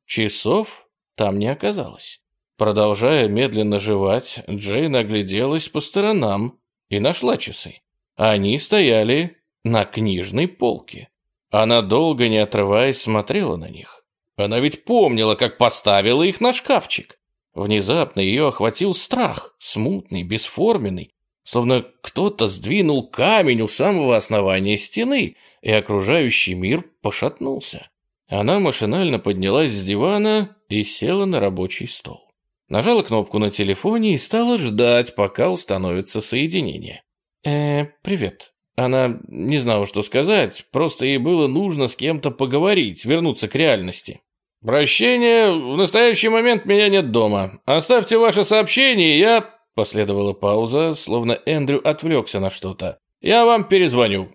Часов там не оказалось. Продолжая медленно жевать, Джейн огляделась по сторонам и нашла часы. Они стояли на книжной полке. Она долго не отрываясь смотрела на них. Она ведь помнила, как поставила их на шкафчик. Внезапно ее охватил страх, смутный, бесформенный, словно кто-то сдвинул камень у самого основания стены, и окружающий мир пошатнулся. Она машинально поднялась с дивана и села на рабочий стол. Нажала кнопку на телефоне и стала ждать, пока установится соединение. «Э, привет», она не знала, что сказать, просто ей было нужно с кем-то поговорить, вернуться к реальности. «Прощение, в настоящий момент меня нет дома. Оставьте ваше сообщение, я...» Последовала пауза, словно Эндрю отвлекся на что-то. «Я вам перезвоню.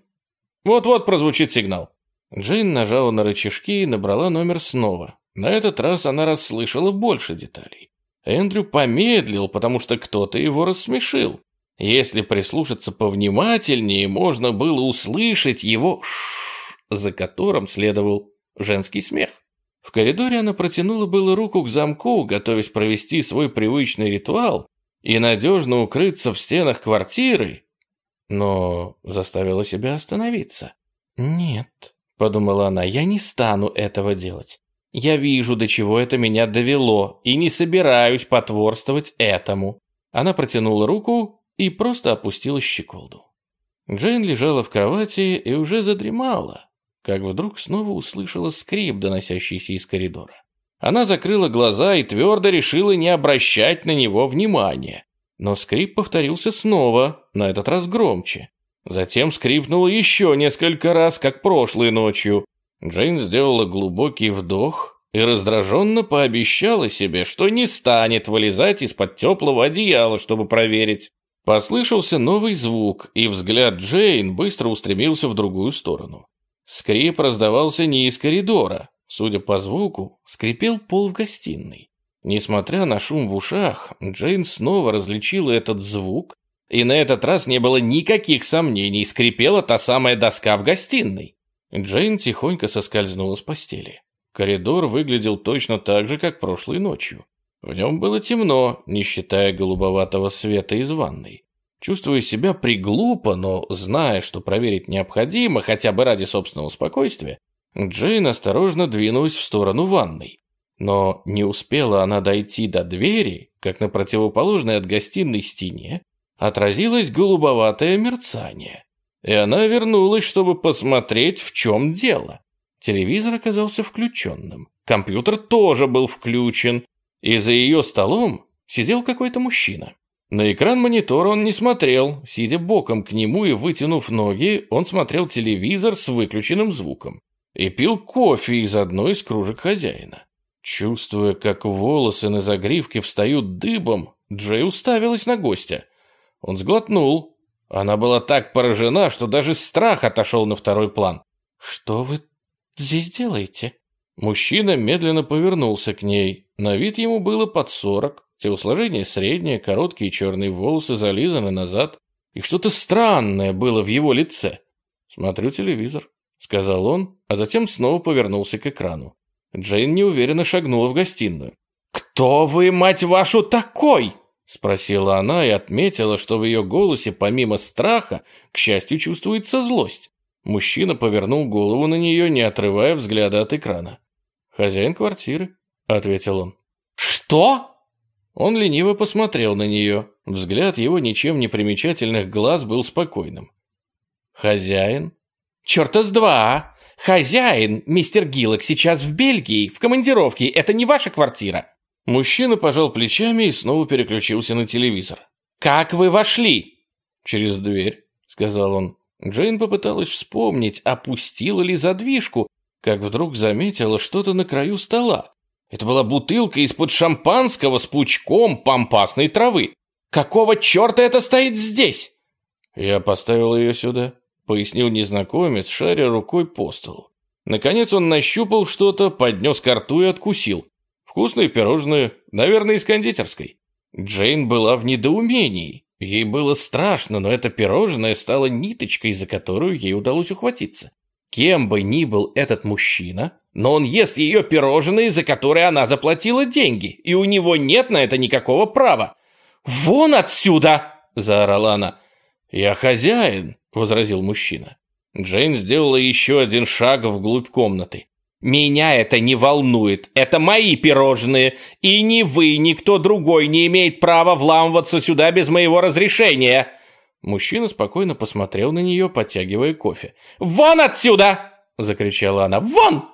Вот-вот прозвучит сигнал». Джейн нажала на рычажки и набрала номер снова. На этот раз она расслышала больше деталей. Эндрю помедлил, потому что кто-то его рассмешил. Если прислушаться повнимательнее, можно было услышать его «ш», за которым следовал женский смех. В коридоре она протянула было руку к замку, готовясь провести свой привычный ритуал и надежно укрыться в стенах квартиры, но заставила себя остановиться. «Нет», — подумала она, — «я не стану этого делать. Я вижу, до чего это меня довело, и не собираюсь потворствовать этому». Она протянула руку и просто опустила щеколду. Джейн лежала в кровати и уже задремала, как вдруг снова услышала скрип, доносящийся из коридора. Она закрыла глаза и твердо решила не обращать на него внимания. Но скрип повторился снова, на этот раз громче. Затем скрипнуло еще несколько раз, как прошлой ночью. Джейн сделала глубокий вдох
и раздраженно пообещала себе, что не станет вылезать из-под теплого одеяла, чтобы проверить. Послышался новый звук, и взгляд Джейн быстро устремился в другую сторону. Скрип раздавался не из коридора. Судя по звуку, скрипел пол в гостиной. Несмотря на шум в ушах, Джейн снова различила этот звук, и на этот раз не было никаких сомнений, скрипела та самая доска в гостиной. Джейн тихонько соскользнула с постели. Коридор выглядел точно так же, как прошлой ночью. В нем было темно, не считая голубоватого света из ванной. Чувствуя себя приглупо, но зная, что проверить необходимо, хотя бы ради собственного спокойствия, Джейн осторожно двинулась в сторону ванной. Но не успела она дойти до двери, как на противоположной от гостиной стене отразилось голубоватое мерцание. И она вернулась, чтобы посмотреть, в чем дело. Телевизор оказался включенным. Компьютер тоже был включен, и за ее столом сидел какой-то мужчина. На экран монитора он не смотрел, сидя боком к нему и вытянув ноги, он смотрел телевизор с выключенным звуком и пил кофе из одной из кружек хозяина. Чувствуя, как волосы на загривке встают дыбом, Джей уставилась на гостя. Он сглотнул. Она была так поражена, что даже страх отошел на второй план. «Что вы здесь делаете?» Мужчина медленно повернулся к ней. На вид ему было под сорок. Телосложение среднее, короткие черные волосы зализаны назад. И что-то странное было в его лице. «Смотрю телевизор», — сказал он, а затем снова повернулся к экрану. Джейн неуверенно шагнула в гостиную. «Кто вы, мать вашу, такой?» — спросила она и отметила, что в ее голосе, помимо страха, к счастью, чувствуется злость. Мужчина повернул голову на нее, не отрывая взгляда от экрана. «Хозяин квартиры», — ответил он. «Что?» Он лениво посмотрел на нее. Взгляд его ничем не примечательных глаз был спокойным. «Хозяин?» «Черта с два! Хозяин, мистер Гиллок, сейчас в Бельгии, в командировке. Это не ваша квартира».
Мужчина пожал плечами и снова переключился на телевизор.
«Как вы вошли?»
«Через дверь», — сказал он. Джейн попыталась вспомнить, опустила ли задвижку, как вдруг заметила что-то на краю стола. Это была бутылка из-под шампанского с пучком пампасной травы.
«Какого черта это стоит здесь?»
«Я поставил ее сюда», — пояснил незнакомец, шаря рукой по столу. Наконец он нащупал что-то, поднес ко рту и откусил. Вкусные пирожные, наверное, из кондитерской. Джейн была в недоумении. Ей было страшно, но это пирожное стало ниточкой, за которую ей удалось ухватиться. Кем бы ни был этот мужчина, но он ест ее пирожные, за которые она заплатила деньги, и у него нет на это никакого права.
«Вон отсюда!» – заорала она.
«Я хозяин», – возразил мужчина. Джейн сделала еще один шаг вглубь комнаты.
«Меня это не волнует. Это мои пирожные. И ни вы, ни кто другой не имеет права вламываться сюда без моего разрешения».
Мужчина спокойно посмотрел на нее, подтягивая кофе.
«Вон отсюда!» – закричала она. «Вон!»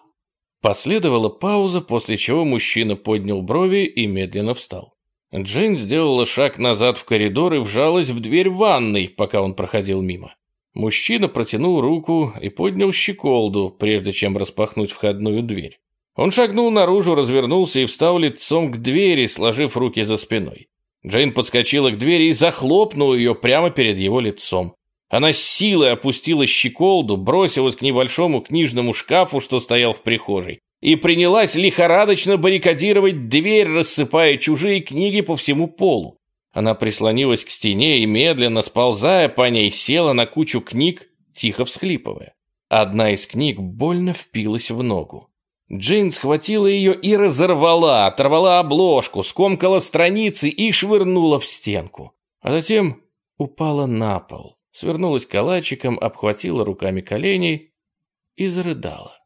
Последовала пауза, после чего мужчина поднял брови и медленно встал. Джейн сделала шаг назад в коридор и вжалась в дверь ванной, пока он проходил мимо. Мужчина протянул руку и поднял щеколду, прежде чем распахнуть входную дверь. Он шагнул наружу, развернулся и встал лицом к двери, сложив руки за спиной. Джейн подскочила к двери и захлопнула ее прямо перед его лицом. Она с силой опустила щеколду, бросилась к небольшому книжному шкафу, что стоял в прихожей, и принялась лихорадочно баррикадировать дверь, рассыпая чужие книги по всему полу. Она прислонилась к стене и, медленно сползая по ней, села на кучу книг, тихо всхлипывая. Одна из книг больно впилась в ногу. Джейн схватила ее и разорвала, оторвала обложку, скомкала страницы и швырнула в стенку. А затем упала на пол, свернулась калачиком, обхватила руками колени и зарыдала.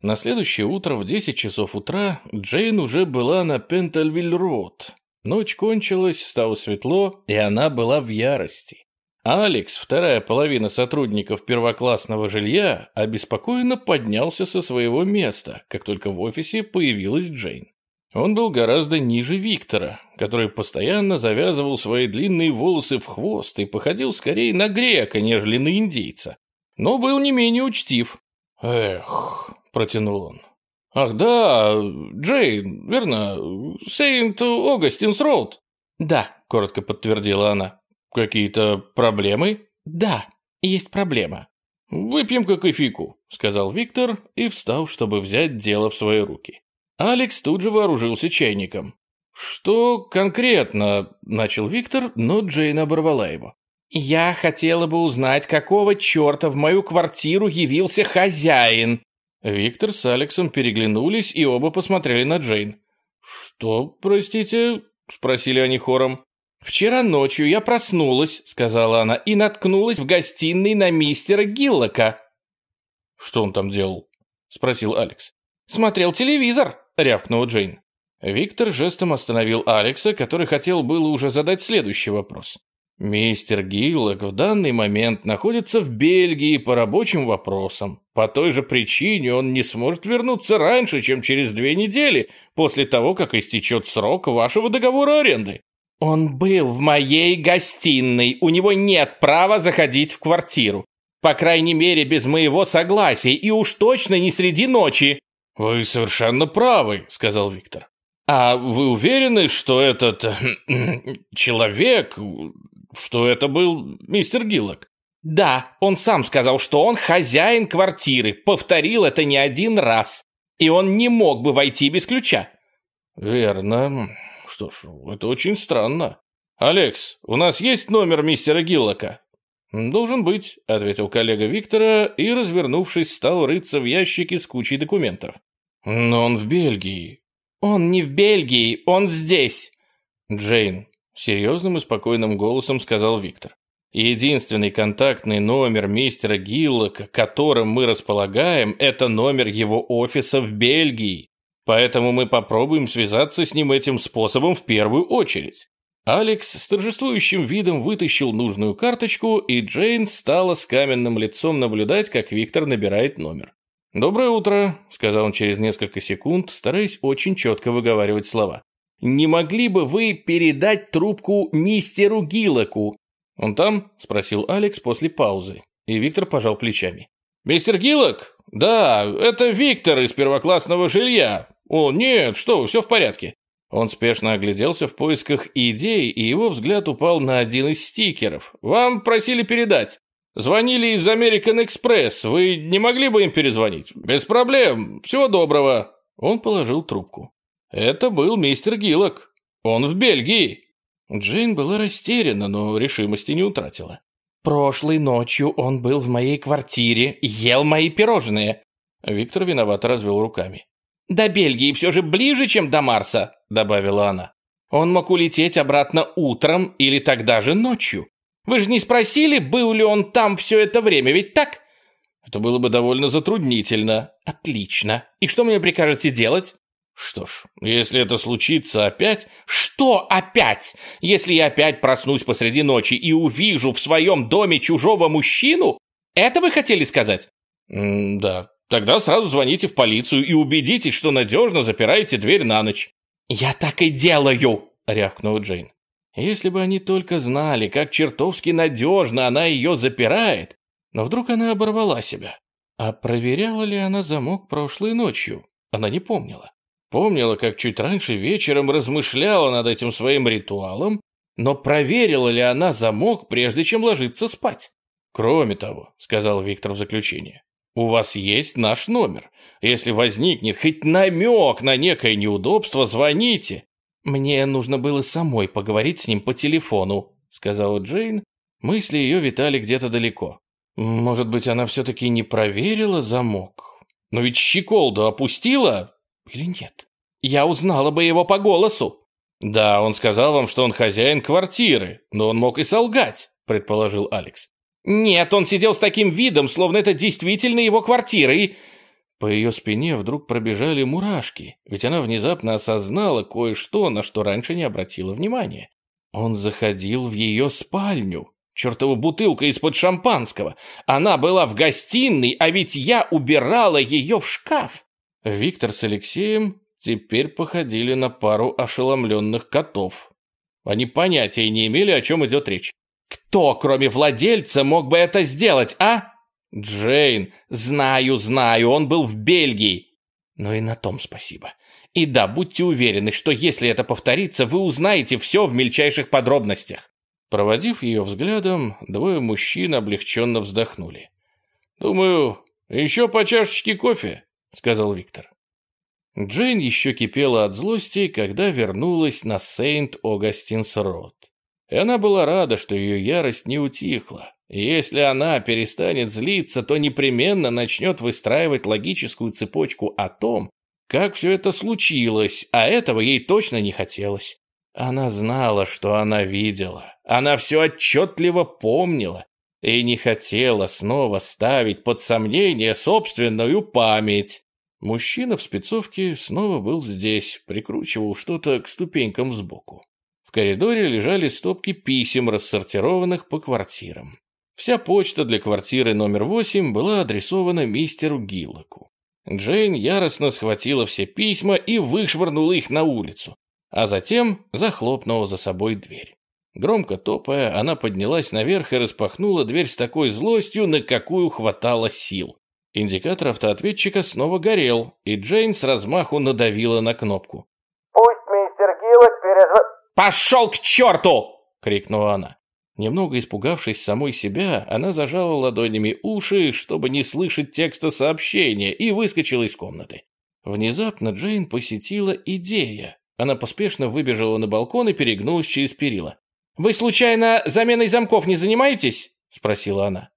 На следующее утро в 10 часов утра Джейн уже была на Пентальвиль-Роуд. Ночь кончилась, стало светло, и она была в ярости. Алекс, вторая половина сотрудников первоклассного жилья, обеспокоенно поднялся со своего места, как только в офисе появилась Джейн. Он был гораздо ниже Виктора, который постоянно завязывал свои длинные волосы в хвост и походил скорее на грека, нежели на индейца. Но был не менее учтив.
Эх, протянул он. Ах да, Джейн, верно, Сейнт Огастинс Роуд.
Да, коротко подтвердила она.
Какие-то проблемы?
Да, есть проблема.
«Выпьем-ка кофейку», — сказал Виктор и встал, чтобы взять дело в свои руки. Алекс тут же вооружился чайником. «Что конкретно?» — начал Виктор, но Джейн оборвала его.
«Я хотела бы узнать, какого черта в мою квартиру явился хозяин?»
Виктор с Алексом переглянулись и оба посмотрели на Джейн. «Что, простите?» — спросили они хором.
«Вчера ночью я проснулась», — сказала она, «и наткнулась в гостиной на мистера Гиллока».
«Что он там делал?» — спросил Алекс.
«Смотрел телевизор», — рявкнула Джейн.
Виктор жестом остановил Алекса, который хотел было уже задать следующий вопрос. Мистер Гиллок в данный момент находится в Бельгии по рабочим вопросам. По той же причине он не сможет вернуться раньше, чем через две недели, после того, как истечет срок вашего договора аренды.
Он был в моей гостиной, у него нет права заходить в квартиру. По крайней мере, без моего согласия, и уж точно не среди ночи.
Вы совершенно правы, сказал Виктор. А вы уверены, что этот человек что это был мистер Гиллок.
Да, он сам сказал, что он хозяин квартиры, повторил это не один раз. И он не мог бы войти без ключа.
Верно. Что ж, это очень странно. Алекс, у нас есть номер мистера Гиллока? Должен быть, ответил коллега Виктора и, развернувшись, стал рыться в ящике с кучей документов. Но он в Бельгии.
Он не в Бельгии, он здесь.
Джейн, Серьезным и спокойным голосом сказал Виктор. Единственный контактный номер мистера Гиллока, которым мы располагаем, это номер его офиса в Бельгии. Поэтому мы попробуем связаться с ним этим способом в первую очередь. Алекс с торжествующим видом вытащил нужную карточку, и Джейн стала с каменным лицом наблюдать, как Виктор набирает номер. «Доброе утро», — сказал он через несколько секунд, стараясь очень четко выговаривать слова.
Не могли бы вы передать трубку мистеру Гиллоку?»
«Он там?» – спросил Алекс после паузы. И Виктор пожал плечами. «Мистер Гиллок? Да, это Виктор из первоклассного жилья. О, нет, что все в порядке». Он спешно огляделся в поисках идей, и его взгляд упал на один из стикеров. «Вам просили передать. Звонили из American Express. Вы не могли бы им перезвонить?» «Без проблем. Всего доброго». Он положил трубку. Это был мистер Гиллок. Он в Бельгии. Джейн была растеряна, но решимости не утратила.
«Прошлой ночью он был в моей квартире, ел мои пирожные».
Виктор виновато развел руками.
«До Бельгии все же ближе, чем до Марса», — добавила она. «Он мог улететь обратно утром или тогда же ночью. Вы же не спросили, был ли он там все это время, ведь так?»
«Это было бы довольно затруднительно».
«Отлично. И что мне прикажете делать?»
Что ж, если это случится опять...
Что опять? Если я опять проснусь посреди ночи и увижу в своем доме чужого мужчину? Это вы хотели сказать?
М да. Тогда сразу звоните в полицию и убедитесь, что надежно запираете дверь на ночь.
Я так и делаю,
рявкнула Джейн. Если бы они только знали, как чертовски надежно она ее запирает. Но вдруг она оборвала себя. А проверяла ли она замок прошлой ночью? Она не помнила. Помнила, как чуть раньше вечером размышляла над этим своим ритуалом, но проверила ли она замок, прежде чем ложиться спать? Кроме того, сказал Виктор в заключение, у вас есть наш номер. Если возникнет хоть намек на некое неудобство, звоните.
Мне нужно было самой поговорить с ним по телефону, сказала Джейн. Мысли ее витали где-то далеко.
Может быть, она все-таки не проверила замок? Но ведь щеколду опустила, или нет?
Я узнала бы его по голосу.
Да, он сказал вам, что он хозяин квартиры, но он мог и солгать, предположил Алекс.
Нет, он сидел с таким видом, словно это действительно его квартира, и...
По ее спине вдруг пробежали мурашки, ведь она внезапно осознала кое-что, на что раньше не обратила внимания. Он заходил в ее спальню. Чертова бутылка из-под шампанского. Она была в гостиной, а ведь я убирала ее в шкаф. Виктор с Алексеем теперь походили на пару ошеломленных котов. Они понятия не имели, о чем идет речь.
«Кто, кроме владельца, мог бы это сделать, а?» Джейн, знаю, знаю, он был в Бельгии. Но и на том спасибо. И да, будьте уверены, что если это повторится, вы узнаете все в мельчайших подробностях. Проводив ее взглядом, двое мужчин облегченно вздохнули. «Думаю, еще по чашечке кофе», — сказал Виктор. Джейн еще кипела от злости, когда вернулась на Сейнт-Огастинс-Род. И она была рада, что ее ярость не утихла. И если она перестанет злиться, то непременно начнет выстраивать логическую цепочку о том, как все это случилось, а этого ей точно не хотелось. Она знала, что она видела. Она все отчетливо помнила и не хотела снова ставить под сомнение собственную память. Мужчина в спецовке снова был здесь, прикручивал что-то к ступенькам сбоку. В коридоре лежали стопки писем, рассортированных по квартирам. Вся почта для квартиры номер восемь была адресована мистеру Гиллоку. Джейн яростно схватила все письма и вышвырнула их на улицу, а затем захлопнула за собой дверь. Громко топая, она поднялась наверх и распахнула дверь с такой злостью, на какую хватало сил. Индикатор автоответчика снова горел, и Джейн с размаху надавила на кнопку.
«Пусть мистер Гиллок перезв...»
«Пошел к черту!» — крикнула она. Немного испугавшись самой себя, она зажала ладонями уши, чтобы не слышать текста сообщения, и выскочила из комнаты. Внезапно Джейн посетила идея. Она поспешно выбежала на балкон и перегнулась через перила. «Вы, случайно, заменой замков не занимаетесь?» — спросила она.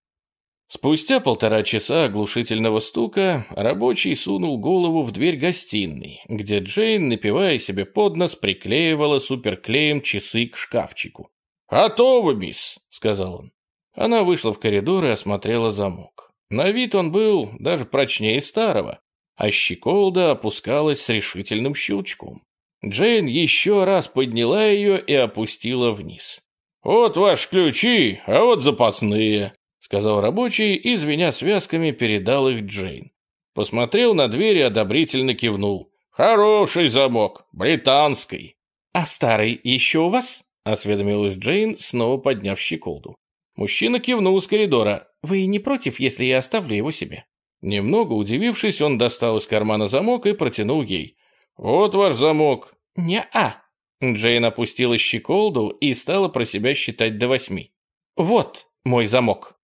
Спустя полтора часа оглушительного стука рабочий сунул голову в дверь гостиной, где Джейн, напивая себе под нос, приклеивала суперклеем часы к шкафчику. «Готово, мисс», — сказал он. Она вышла в коридор и осмотрела замок. На вид он был даже прочнее старого, а щеколда опускалась с решительным щелчком. Джейн еще раз подняла ее и опустила вниз. «Вот ваши ключи, а вот запасные», сказал рабочий и, звеня связками, передал их Джейн. Посмотрел на дверь и одобрительно кивнул. «Хороший замок, британский». «А старый еще у вас?» — осведомилась Джейн, снова подняв щеколду. Мужчина кивнул из коридора. «Вы не против, если я оставлю его себе?» Немного удивившись, он достал из кармана замок и протянул ей. «Вот ваш замок». «Не-а». Джейн опустила щеколду и стала про себя считать до восьми. «Вот мой замок».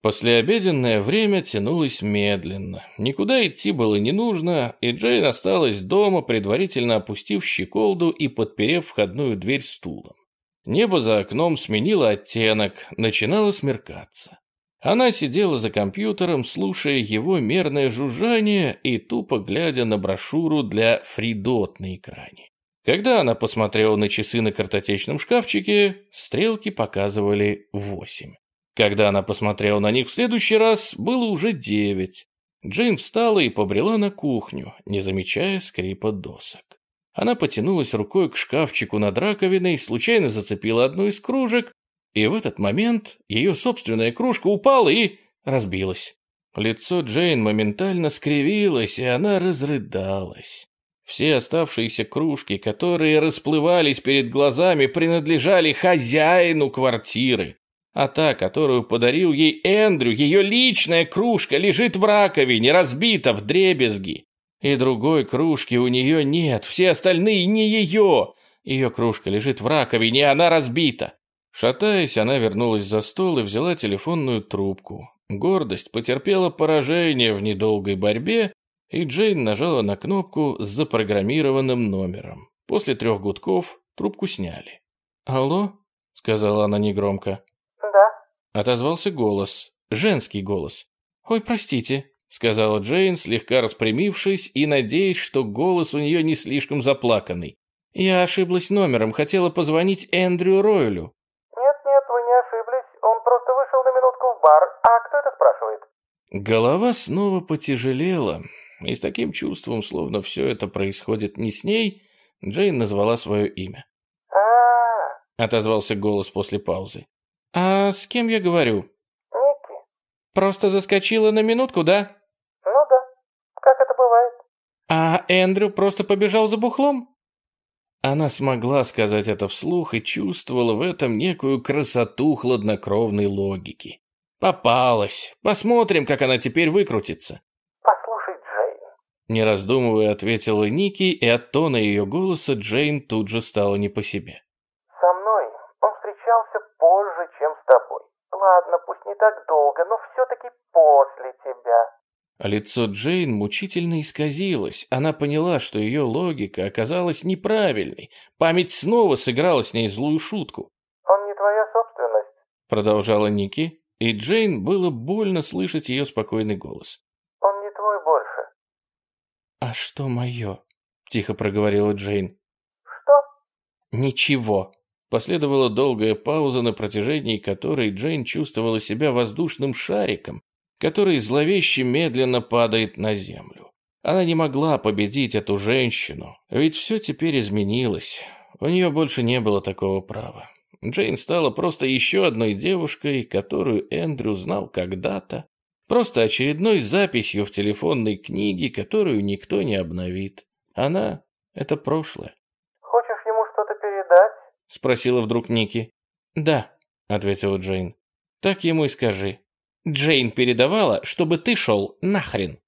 Послеобеденное время тянулось медленно. Никуда идти было не нужно, и Джейн осталась дома, предварительно опустив щеколду и подперев входную дверь стулом. Небо за окном сменило оттенок, начинало смеркаться. Она сидела за компьютером, слушая его мерное жужжание и тупо глядя на брошюру для фридот на экране. Когда она посмотрела на часы на картотечном шкафчике, стрелки показывали восемь. Когда она посмотрела на них в следующий раз, было уже девять. Джейн встала и побрела на кухню, не замечая скрипа досок. Она потянулась рукой к шкафчику над раковиной, случайно зацепила одну из кружек, и в этот момент ее собственная кружка упала и разбилась. Лицо Джейн моментально скривилось, и она разрыдалась. Все оставшиеся кружки, которые расплывались перед глазами, принадлежали хозяину квартиры. А та, которую подарил ей Эндрю, ее личная кружка, лежит в раковине, разбита в дребезги. И другой кружки у нее нет, все остальные не ее. Ее кружка лежит в раковине, она разбита. Шатаясь, она вернулась за стол и взяла телефонную трубку. Гордость потерпела поражение в недолгой борьбе, и Джейн нажала на кнопку с запрограммированным номером. После трех гудков трубку сняли. «Алло?» — сказала она негромко. Отозвался голос, женский голос. «Ой, простите», — сказала Джейн, слегка распрямившись и надеясь, что голос у нее не слишком заплаканный. «Я ошиблась номером, хотела позвонить Эндрю Ройлю».
А кто это спрашивает?»
Голова снова потяжелела, и с таким чувством, словно все это происходит не с ней, Джейн назвала свое имя.
а
Отозвался голос после паузы. «А с кем я говорю?»
Ники.
«Просто заскочила на минутку, да?»
Ну да, как это бывает.
«А Эндрю просто побежал за бухлом?» Она смогла сказать это вслух и чувствовала в этом некую красоту хладнокровной логики.
Попалась. Посмотрим, как она теперь выкрутится.
Послушай, Джейн.
Не раздумывая, ответила Ники, и от тона ее голоса Джейн тут же стала не по себе.
Со мной он встречался позже, чем с тобой. Ладно, пусть не так долго, но все-таки после тебя.
Лицо Джейн мучительно исказилось. Она поняла, что ее логика оказалась неправильной. Память снова сыграла с ней злую шутку.
Он не твоя собственность.
Продолжала Ники, и Джейн было больно слышать ее спокойный голос.
Он не твой больше.
«А что мое?» — тихо проговорила Джейн.
Что?
«Ничего». Последовала долгая пауза, на протяжении которой Джейн чувствовала себя воздушным шариком, который зловеще медленно падает на землю. Она не могла победить эту женщину, ведь все теперь изменилось. У нее больше не было такого права. Джейн стала просто еще одной девушкой, которую Эндрю знал когда-то, просто очередной записью в телефонной книге, которую никто не обновит. Она — это прошлое.
Хочешь ему что-то передать?
— спросила вдруг Ники. «Да», — ответила Джейн. «Так ему и скажи. Джейн передавала, чтобы ты шел нахрен».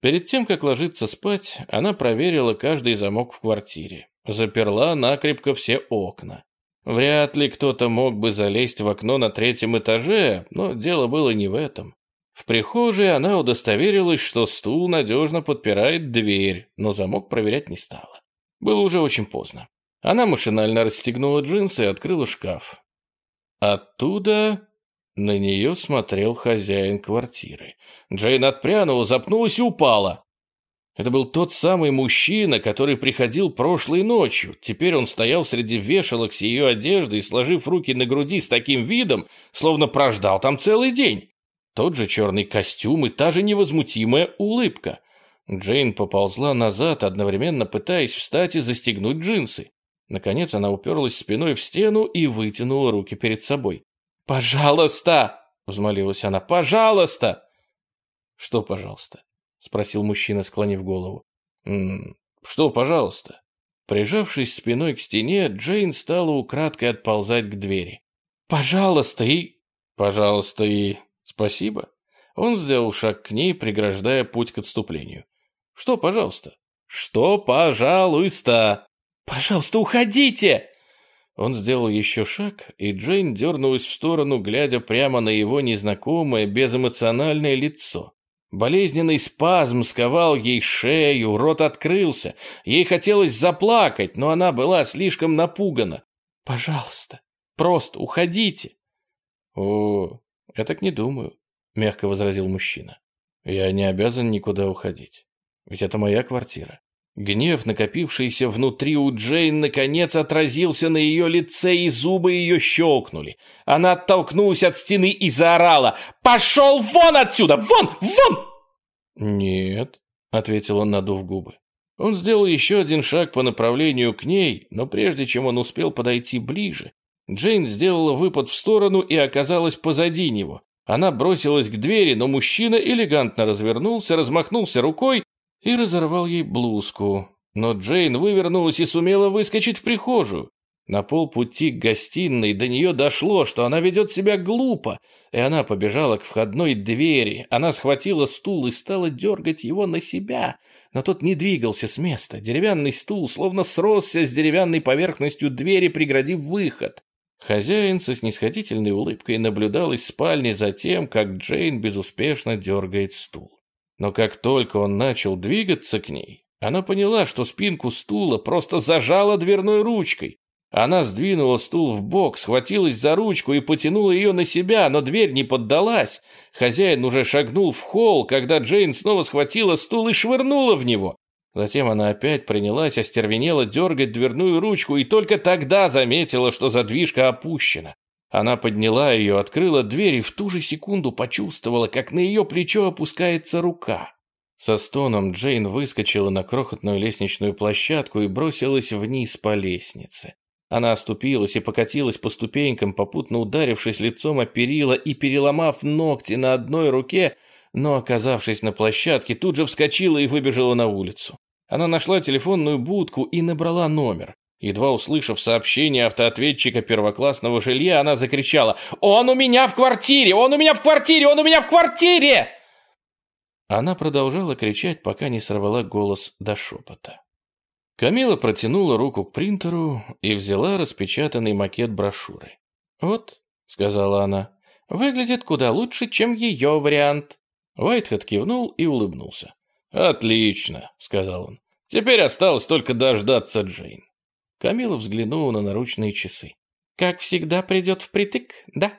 Перед тем, как ложиться спать, она проверила каждый замок в квартире. Заперла накрепко все окна. Вряд ли кто-то мог бы залезть в окно на третьем этаже, но дело было не в этом. В прихожей она удостоверилась, что стул надежно подпирает дверь, но замок проверять не стала. Было уже очень поздно. Она машинально расстегнула джинсы и открыла шкаф. Оттуда на нее смотрел хозяин квартиры. Джейн отпрянула, запнулась и упала. Это был тот самый мужчина, который приходил прошлой ночью. Теперь он стоял среди вешалок с ее одеждой, сложив руки на груди с таким видом, словно прождал там целый день. Тот же черный костюм и та же невозмутимая улыбка. Джейн поползла назад, одновременно пытаясь встать и застегнуть джинсы. Наконец она уперлась спиной в стену и вытянула руки перед собой. «Пожалуйста!» — взмолилась она. «Пожалуйста!» «Что «пожалуйста»?» — спросил мужчина, склонив голову. «М «Что «пожалуйста»?» Прижавшись спиной к стене, Джейн стала украдкой отползать к двери. «Пожалуйста и...» «Пожалуйста и...» «Спасибо». Он сделал шаг к ней, преграждая путь к отступлению. «Что, пожалуйста?» «Что, пожалуйста?» «Пожалуйста, уходите!» Он сделал еще шаг, и Джейн дернулась в сторону, глядя прямо на его незнакомое, безэмоциональное лицо. Болезненный спазм сковал ей шею, рот открылся. Ей хотелось заплакать, но она была слишком напугана. «Пожалуйста, просто уходите!» «О, я так не думаю», — мягко возразил мужчина. «Я не обязан никуда уходить. Ведь это моя квартира. Гнев, накопившийся внутри у Джейн, наконец отразился на ее лице, и зубы ее щелкнули. Она оттолкнулась от стены и заорала «Пошел вон отсюда! Вон! Вон!» «Нет», — ответил он, надув губы. Он сделал еще один шаг по направлению к ней, но прежде чем он успел подойти ближе, Джейн сделала выпад в сторону и оказалась позади него. Она бросилась к двери, но мужчина элегантно развернулся, размахнулся рукой и разорвал ей блузку. Но Джейн вывернулась и сумела выскочить в прихожую. На полпути к гостиной до нее дошло, что она ведет себя глупо, и она побежала к входной двери. Она схватила стул и стала дергать его на себя, но тот не двигался с места. Деревянный стул словно сросся с деревянной поверхностью двери, преградив выход. Хозяин со снисходительной улыбкой наблюдал из спальни за тем, как Джейн безуспешно дергает стул. Но как только он начал двигаться к ней, она поняла, что спинку стула просто зажала дверной ручкой. Она сдвинула стул в бок, схватилась за ручку и потянула ее на себя, но дверь не поддалась. Хозяин уже шагнул в холл, когда Джейн снова схватила стул и швырнула в него. Затем она опять принялась остервенело дергать дверную ручку и только тогда заметила, что задвижка опущена. Она подняла ее, открыла дверь и в ту же секунду почувствовала, как на ее плечо опускается рука. Со стоном Джейн выскочила на крохотную лестничную площадку и бросилась вниз по лестнице. Она оступилась и покатилась по ступенькам, попутно ударившись лицом о перила и переломав ногти на одной руке, но, оказавшись на площадке, тут же вскочила и выбежала на улицу. Она нашла телефонную будку и набрала номер.
Едва услышав сообщение автоответчика первоклассного жилья, она закричала «Он у меня в квартире! Он у меня в квартире! Он у меня в квартире!» Она продолжала кричать, пока не сорвала голос до шепота. Камила протянула руку к принтеру и взяла распечатанный макет брошюры. «Вот», — сказала она, — «выглядит куда лучше, чем ее вариант». Уайтхед кивнул и улыбнулся. «Отлично», — сказал он. «Теперь осталось только дождаться Джейн». Камила взглянула на наручные часы. «Как всегда придет впритык, да?»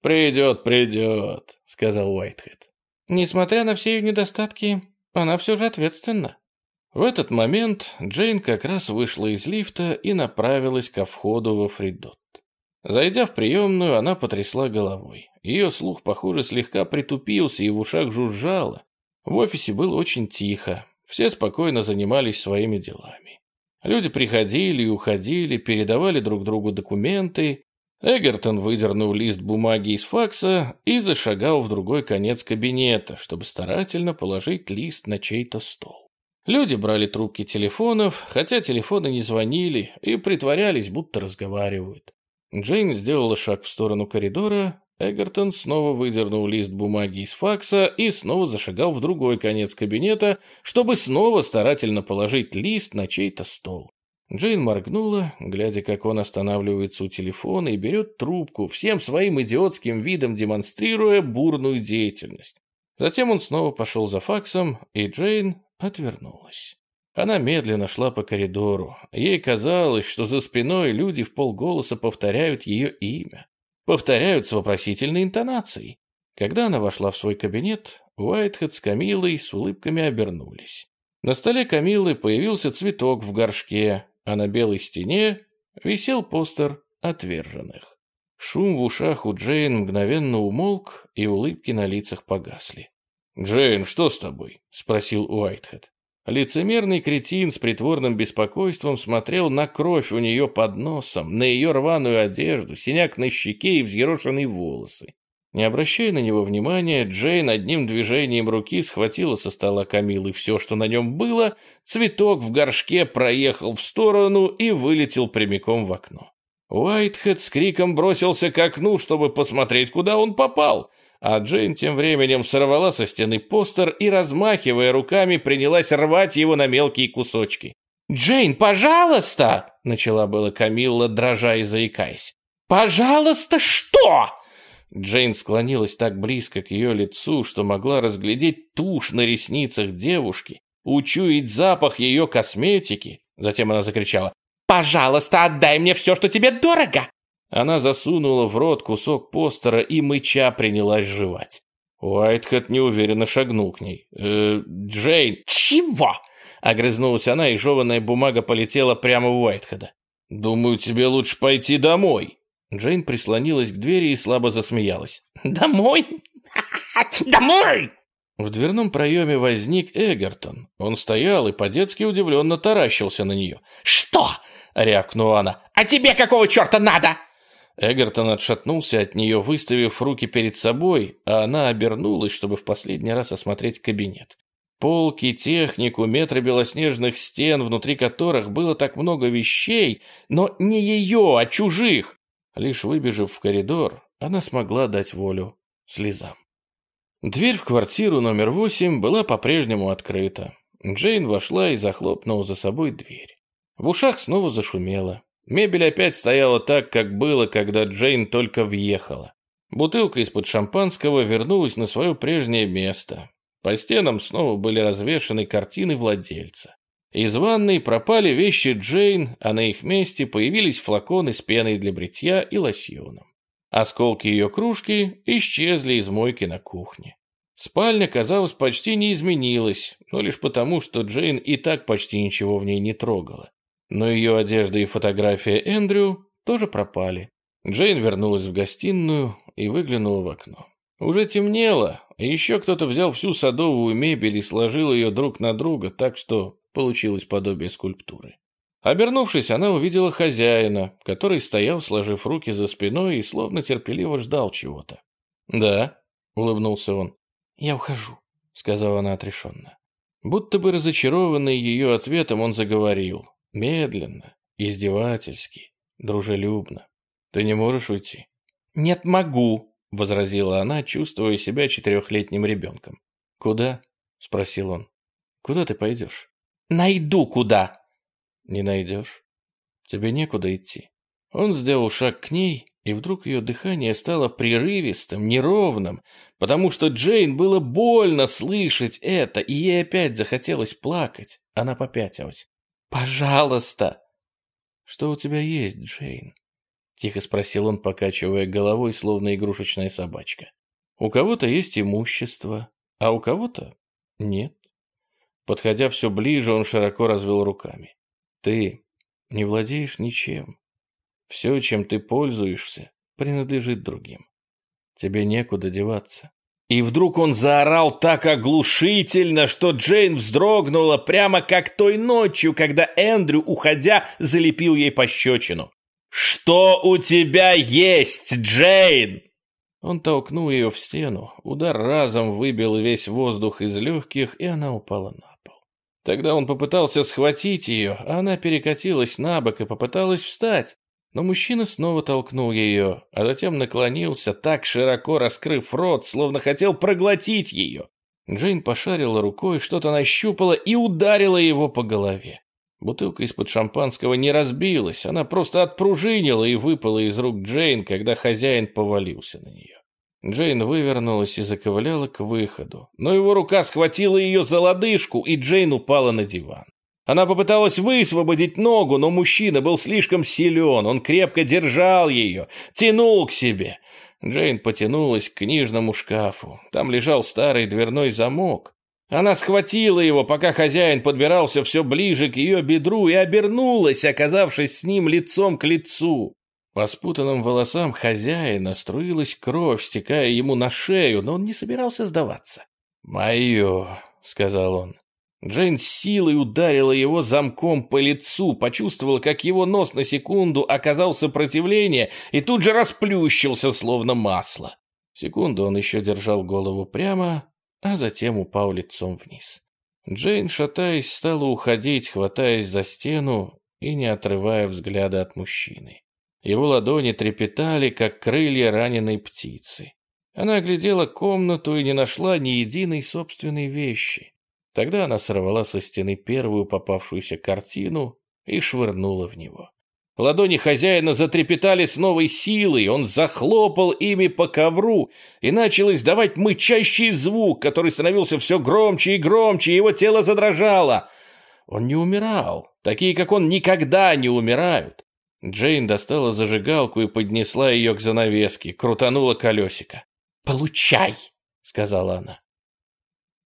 «Придет, придет», — сказал Уайтхед. «Несмотря на все ее недостатки, она все же ответственна». В этот момент Джейн как раз вышла из лифта и направилась ко входу во Фридот. Зайдя в приемную, она потрясла головой. Ее слух, похоже, слегка притупился и в ушах жужжало. В офисе было очень тихо, все спокойно занимались своими делами. Люди приходили и уходили, передавали друг другу документы. Эгертон выдернул лист бумаги из факса и зашагал в другой конец кабинета, чтобы старательно положить лист на чей-то стол. Люди брали трубки телефонов, хотя телефоны не звонили и притворялись, будто разговаривают. Джейн сделала шаг в сторону коридора, Эгертон снова выдернул лист бумаги из факса и снова зашагал в другой конец кабинета, чтобы снова старательно положить лист на чей-то стол. Джейн моргнула, глядя, как он останавливается у телефона и берет трубку, всем своим идиотским видом демонстрируя бурную деятельность. Затем он снова пошел за факсом, и Джейн отвернулась. Она медленно шла по коридору. Ей казалось, что за спиной люди в полголоса повторяют ее имя повторяют с вопросительной интонацией. Когда она вошла в свой кабинет, Уайтхед с Камилой с улыбками обернулись. На столе Камилы появился цветок в горшке, а на белой стене висел постер отверженных. Шум в ушах у Джейн мгновенно умолк, и улыбки на лицах погасли. «Джейн, что с тобой?» — спросил Уайтхед. Лицемерный кретин с притворным беспокойством смотрел на кровь у нее под носом, на ее рваную одежду, синяк на щеке и взъерошенные волосы. Не обращая на него внимания, Джейн одним движением руки схватила со стола Камилы все, что на нем было, цветок в горшке проехал в сторону и вылетел прямиком в окно. Уайтхед с криком бросился к окну, чтобы посмотреть, куда он попал — а Джейн тем временем сорвала со стены постер и, размахивая руками, принялась рвать его на мелкие кусочки. «Джейн, пожалуйста!» — начала было Камилла, дрожа и заикаясь. «Пожалуйста, что?» Джейн склонилась так близко к ее лицу, что могла разглядеть тушь на ресницах девушки, учуять запах ее косметики. Затем она закричала «Пожалуйста, отдай мне все, что тебе дорого!» Она засунула в рот кусок постера и мыча принялась жевать. Уайтхед неуверенно шагнул к ней. «Э, Джейн...» «Чего?» Огрызнулась она, и жеванная бумага полетела прямо в Уайтхеда. «Думаю, тебе лучше пойти домой». Джейн прислонилась к двери и слабо засмеялась. «Домой? Домой!» В дверном проеме возник Эгертон. Он стоял и по-детски удивленно таращился на нее. «Что?» — рявкнула она. «А тебе какого черта надо?» Эгертон отшатнулся от нее, выставив руки перед собой, а она обернулась, чтобы в последний раз осмотреть кабинет. Полки, технику, метры белоснежных стен, внутри которых было так много вещей, но не ее, а чужих. Лишь выбежав в коридор, она смогла дать волю слезам. Дверь в квартиру номер восемь была по-прежнему открыта. Джейн вошла и захлопнула за собой дверь. В ушах снова зашумело. Мебель опять стояла так, как было, когда Джейн только въехала. Бутылка из-под шампанского вернулась на свое прежнее место. По стенам снова были развешаны картины владельца. Из ванной пропали вещи Джейн, а на их месте появились флаконы с пеной для бритья и лосьоном. Осколки ее кружки исчезли из мойки на кухне. Спальня, казалось, почти не изменилась, но лишь потому, что Джейн и так почти ничего в ней не трогала. Но ее одежда и фотография Эндрю тоже пропали. Джейн вернулась в гостиную и выглянула в окно. Уже темнело, и еще кто-то взял всю садовую мебель и сложил ее друг на друга, так что получилось подобие скульптуры. Обернувшись, она увидела хозяина, который стоял, сложив руки за спиной и словно терпеливо ждал чего-то. «Да», — улыбнулся он. «Я ухожу», — сказала она отрешенно. Будто бы разочарованный ее ответом, он заговорил. Медленно,
издевательски, дружелюбно. Ты не можешь уйти?
Нет, могу, возразила она, чувствуя себя четырехлетним ребенком.
Куда? спросил он. Куда ты пойдешь?
Найду куда.
Не найдешь. Тебе некуда идти. Он сделал шаг к ней, и вдруг ее дыхание стало прерывистым, неровным, потому что Джейн было больно слышать это, и ей опять захотелось плакать. Она попятилась.
«Пожалуйста!»
«Что у тебя есть, Джейн?» Тихо спросил он, покачивая головой, словно игрушечная собачка. «У кого-то есть имущество, а у кого-то нет». Подходя все ближе, он широко развел руками. «Ты не владеешь ничем. Все, чем ты пользуешься, принадлежит другим. Тебе некуда деваться.
И вдруг он заорал так оглушительно, что Джейн вздрогнула прямо как той ночью, когда Эндрю, уходя, залепил ей пощечину. «Что у тебя есть, Джейн?»
Он толкнул ее в стену, удар разом выбил весь воздух из легких, и она упала на пол. Тогда он попытался схватить ее, а она перекатилась на бок и попыталась встать, но мужчина снова толкнул ее, а затем наклонился, так широко раскрыв рот, словно хотел проглотить ее. Джейн пошарила рукой, что-то нащупала и ударила его по голове. Бутылка из-под шампанского не разбилась, она просто отпружинила и выпала из рук Джейн, когда хозяин повалился на нее. Джейн вывернулась и заковыляла к выходу, но его рука схватила ее за лодыжку, и Джейн упала на диван. Она попыталась высвободить ногу, но мужчина был слишком силен, он крепко держал ее, тянул к себе. Джейн потянулась к книжному шкафу. Там лежал старый дверной замок. Она схватила его, пока хозяин подбирался все ближе к ее бедру и обернулась, оказавшись с ним лицом к лицу. По спутанным волосам хозяина струилась кровь, стекая ему на шею, но он не собирался сдаваться. «Мое», — сказал он. Джейн силой ударила его замком по лицу, почувствовала, как его нос на секунду оказал сопротивление и тут же расплющился, словно масло. Секунду он еще держал голову прямо, а затем упал лицом вниз. Джейн, шатаясь, стала уходить, хватаясь за стену и не отрывая взгляда от мужчины. Его ладони трепетали, как крылья раненой птицы. Она оглядела комнату и не нашла ни единой собственной вещи. Тогда она сорвала со стены первую попавшуюся картину и швырнула в него. Ладони хозяина затрепетали с новой силой, он захлопал ими по ковру и начал издавать мычащий звук, который становился все громче и громче, и его тело задрожало. Он не умирал, такие, как он, никогда не умирают. Джейн достала зажигалку и поднесла ее к занавеске, крутанула колесико. «Получай!» — сказала она.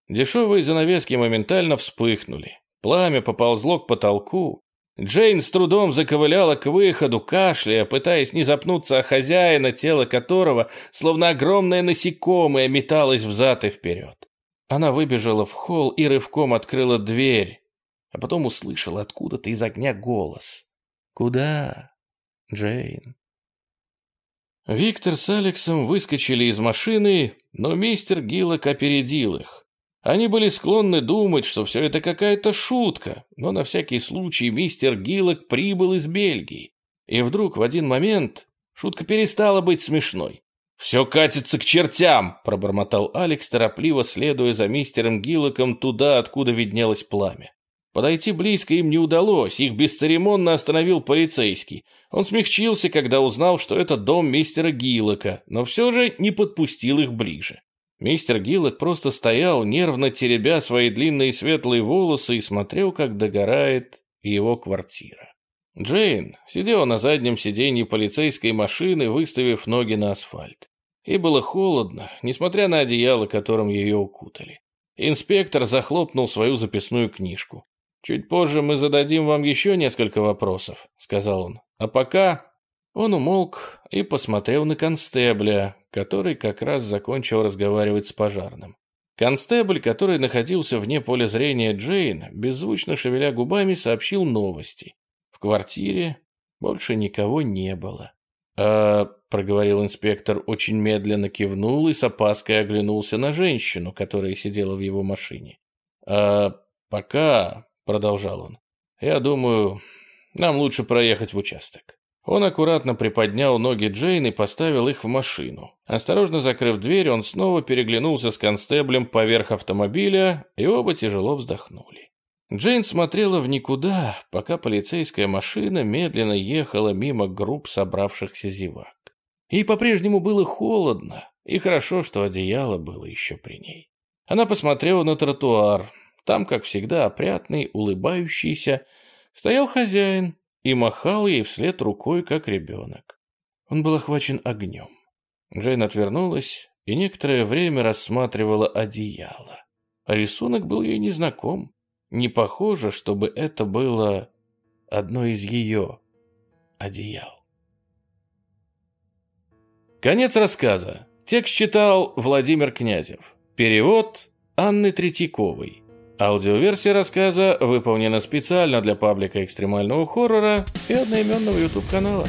Дешевые занавески моментально вспыхнули. Пламя поползло к потолку. Джейн с трудом заковыляла к выходу, кашляя, пытаясь не запнуться о хозяина, тело которого, словно огромное насекомое, металось взад и вперед. Она выбежала в холл и рывком открыла дверь, а потом услышала откуда-то из огня голос. «Куда, Джейн?» Виктор с Алексом выскочили из машины, но мистер Гиллок опередил их. Они были склонны думать, что все это какая-то шутка, но на всякий случай мистер Гиллок прибыл из Бельгии. И вдруг в один момент шутка перестала быть смешной. «Все катится к чертям!» – пробормотал Алекс, торопливо следуя за мистером Гиллоком туда, откуда виднелось пламя. Подойти близко им не удалось, их бесцеремонно остановил полицейский. Он смягчился, когда узнал, что это дом мистера Гиллока, но все же не подпустил их ближе. Мистер Гиллок просто стоял, нервно теребя свои длинные светлые волосы и смотрел, как догорает его квартира. Джейн сидела на заднем сиденье полицейской машины, выставив ноги на асфальт. И было холодно, несмотря на одеяло, которым ее укутали. Инспектор захлопнул свою записную книжку. «Чуть позже мы зададим вам еще несколько вопросов», — сказал он. «А пока...» Он умолк и посмотрел на констебля, который как раз закончил разговаривать с пожарным. Констебль, который находился вне поля зрения Джейн, беззвучно шевеля губами, сообщил новости. В квартире больше никого не было. «А...» — проговорил инспектор, очень медленно кивнул и с опаской оглянулся на женщину, которая сидела в его машине. «А... пока...» — продолжал он. «Я думаю, Нам лучше проехать в участок». Он аккуратно приподнял ноги Джейн и поставил их в машину. Осторожно закрыв дверь, он снова переглянулся с констеблем поверх автомобиля, и оба тяжело вздохнули. Джейн смотрела в никуда, пока полицейская машина медленно ехала мимо групп собравшихся зевак. Ей по-прежнему было холодно, и хорошо, что одеяло было еще при ней. Она посмотрела на тротуар. Там, как всегда, опрятный, улыбающийся, стоял хозяин, и махал ей вслед рукой, как ребенок. Он был охвачен огнем. Джейн отвернулась и некоторое время рассматривала одеяло. А рисунок был ей незнаком. Не похоже, чтобы это было одно из ее одеял. Конец рассказа. Текст читал Владимир Князев. Перевод Анны Третьяковой. Аудиоверсия рассказа выполнена специально для паблика экстремального хоррора и одноименного YouTube-канала.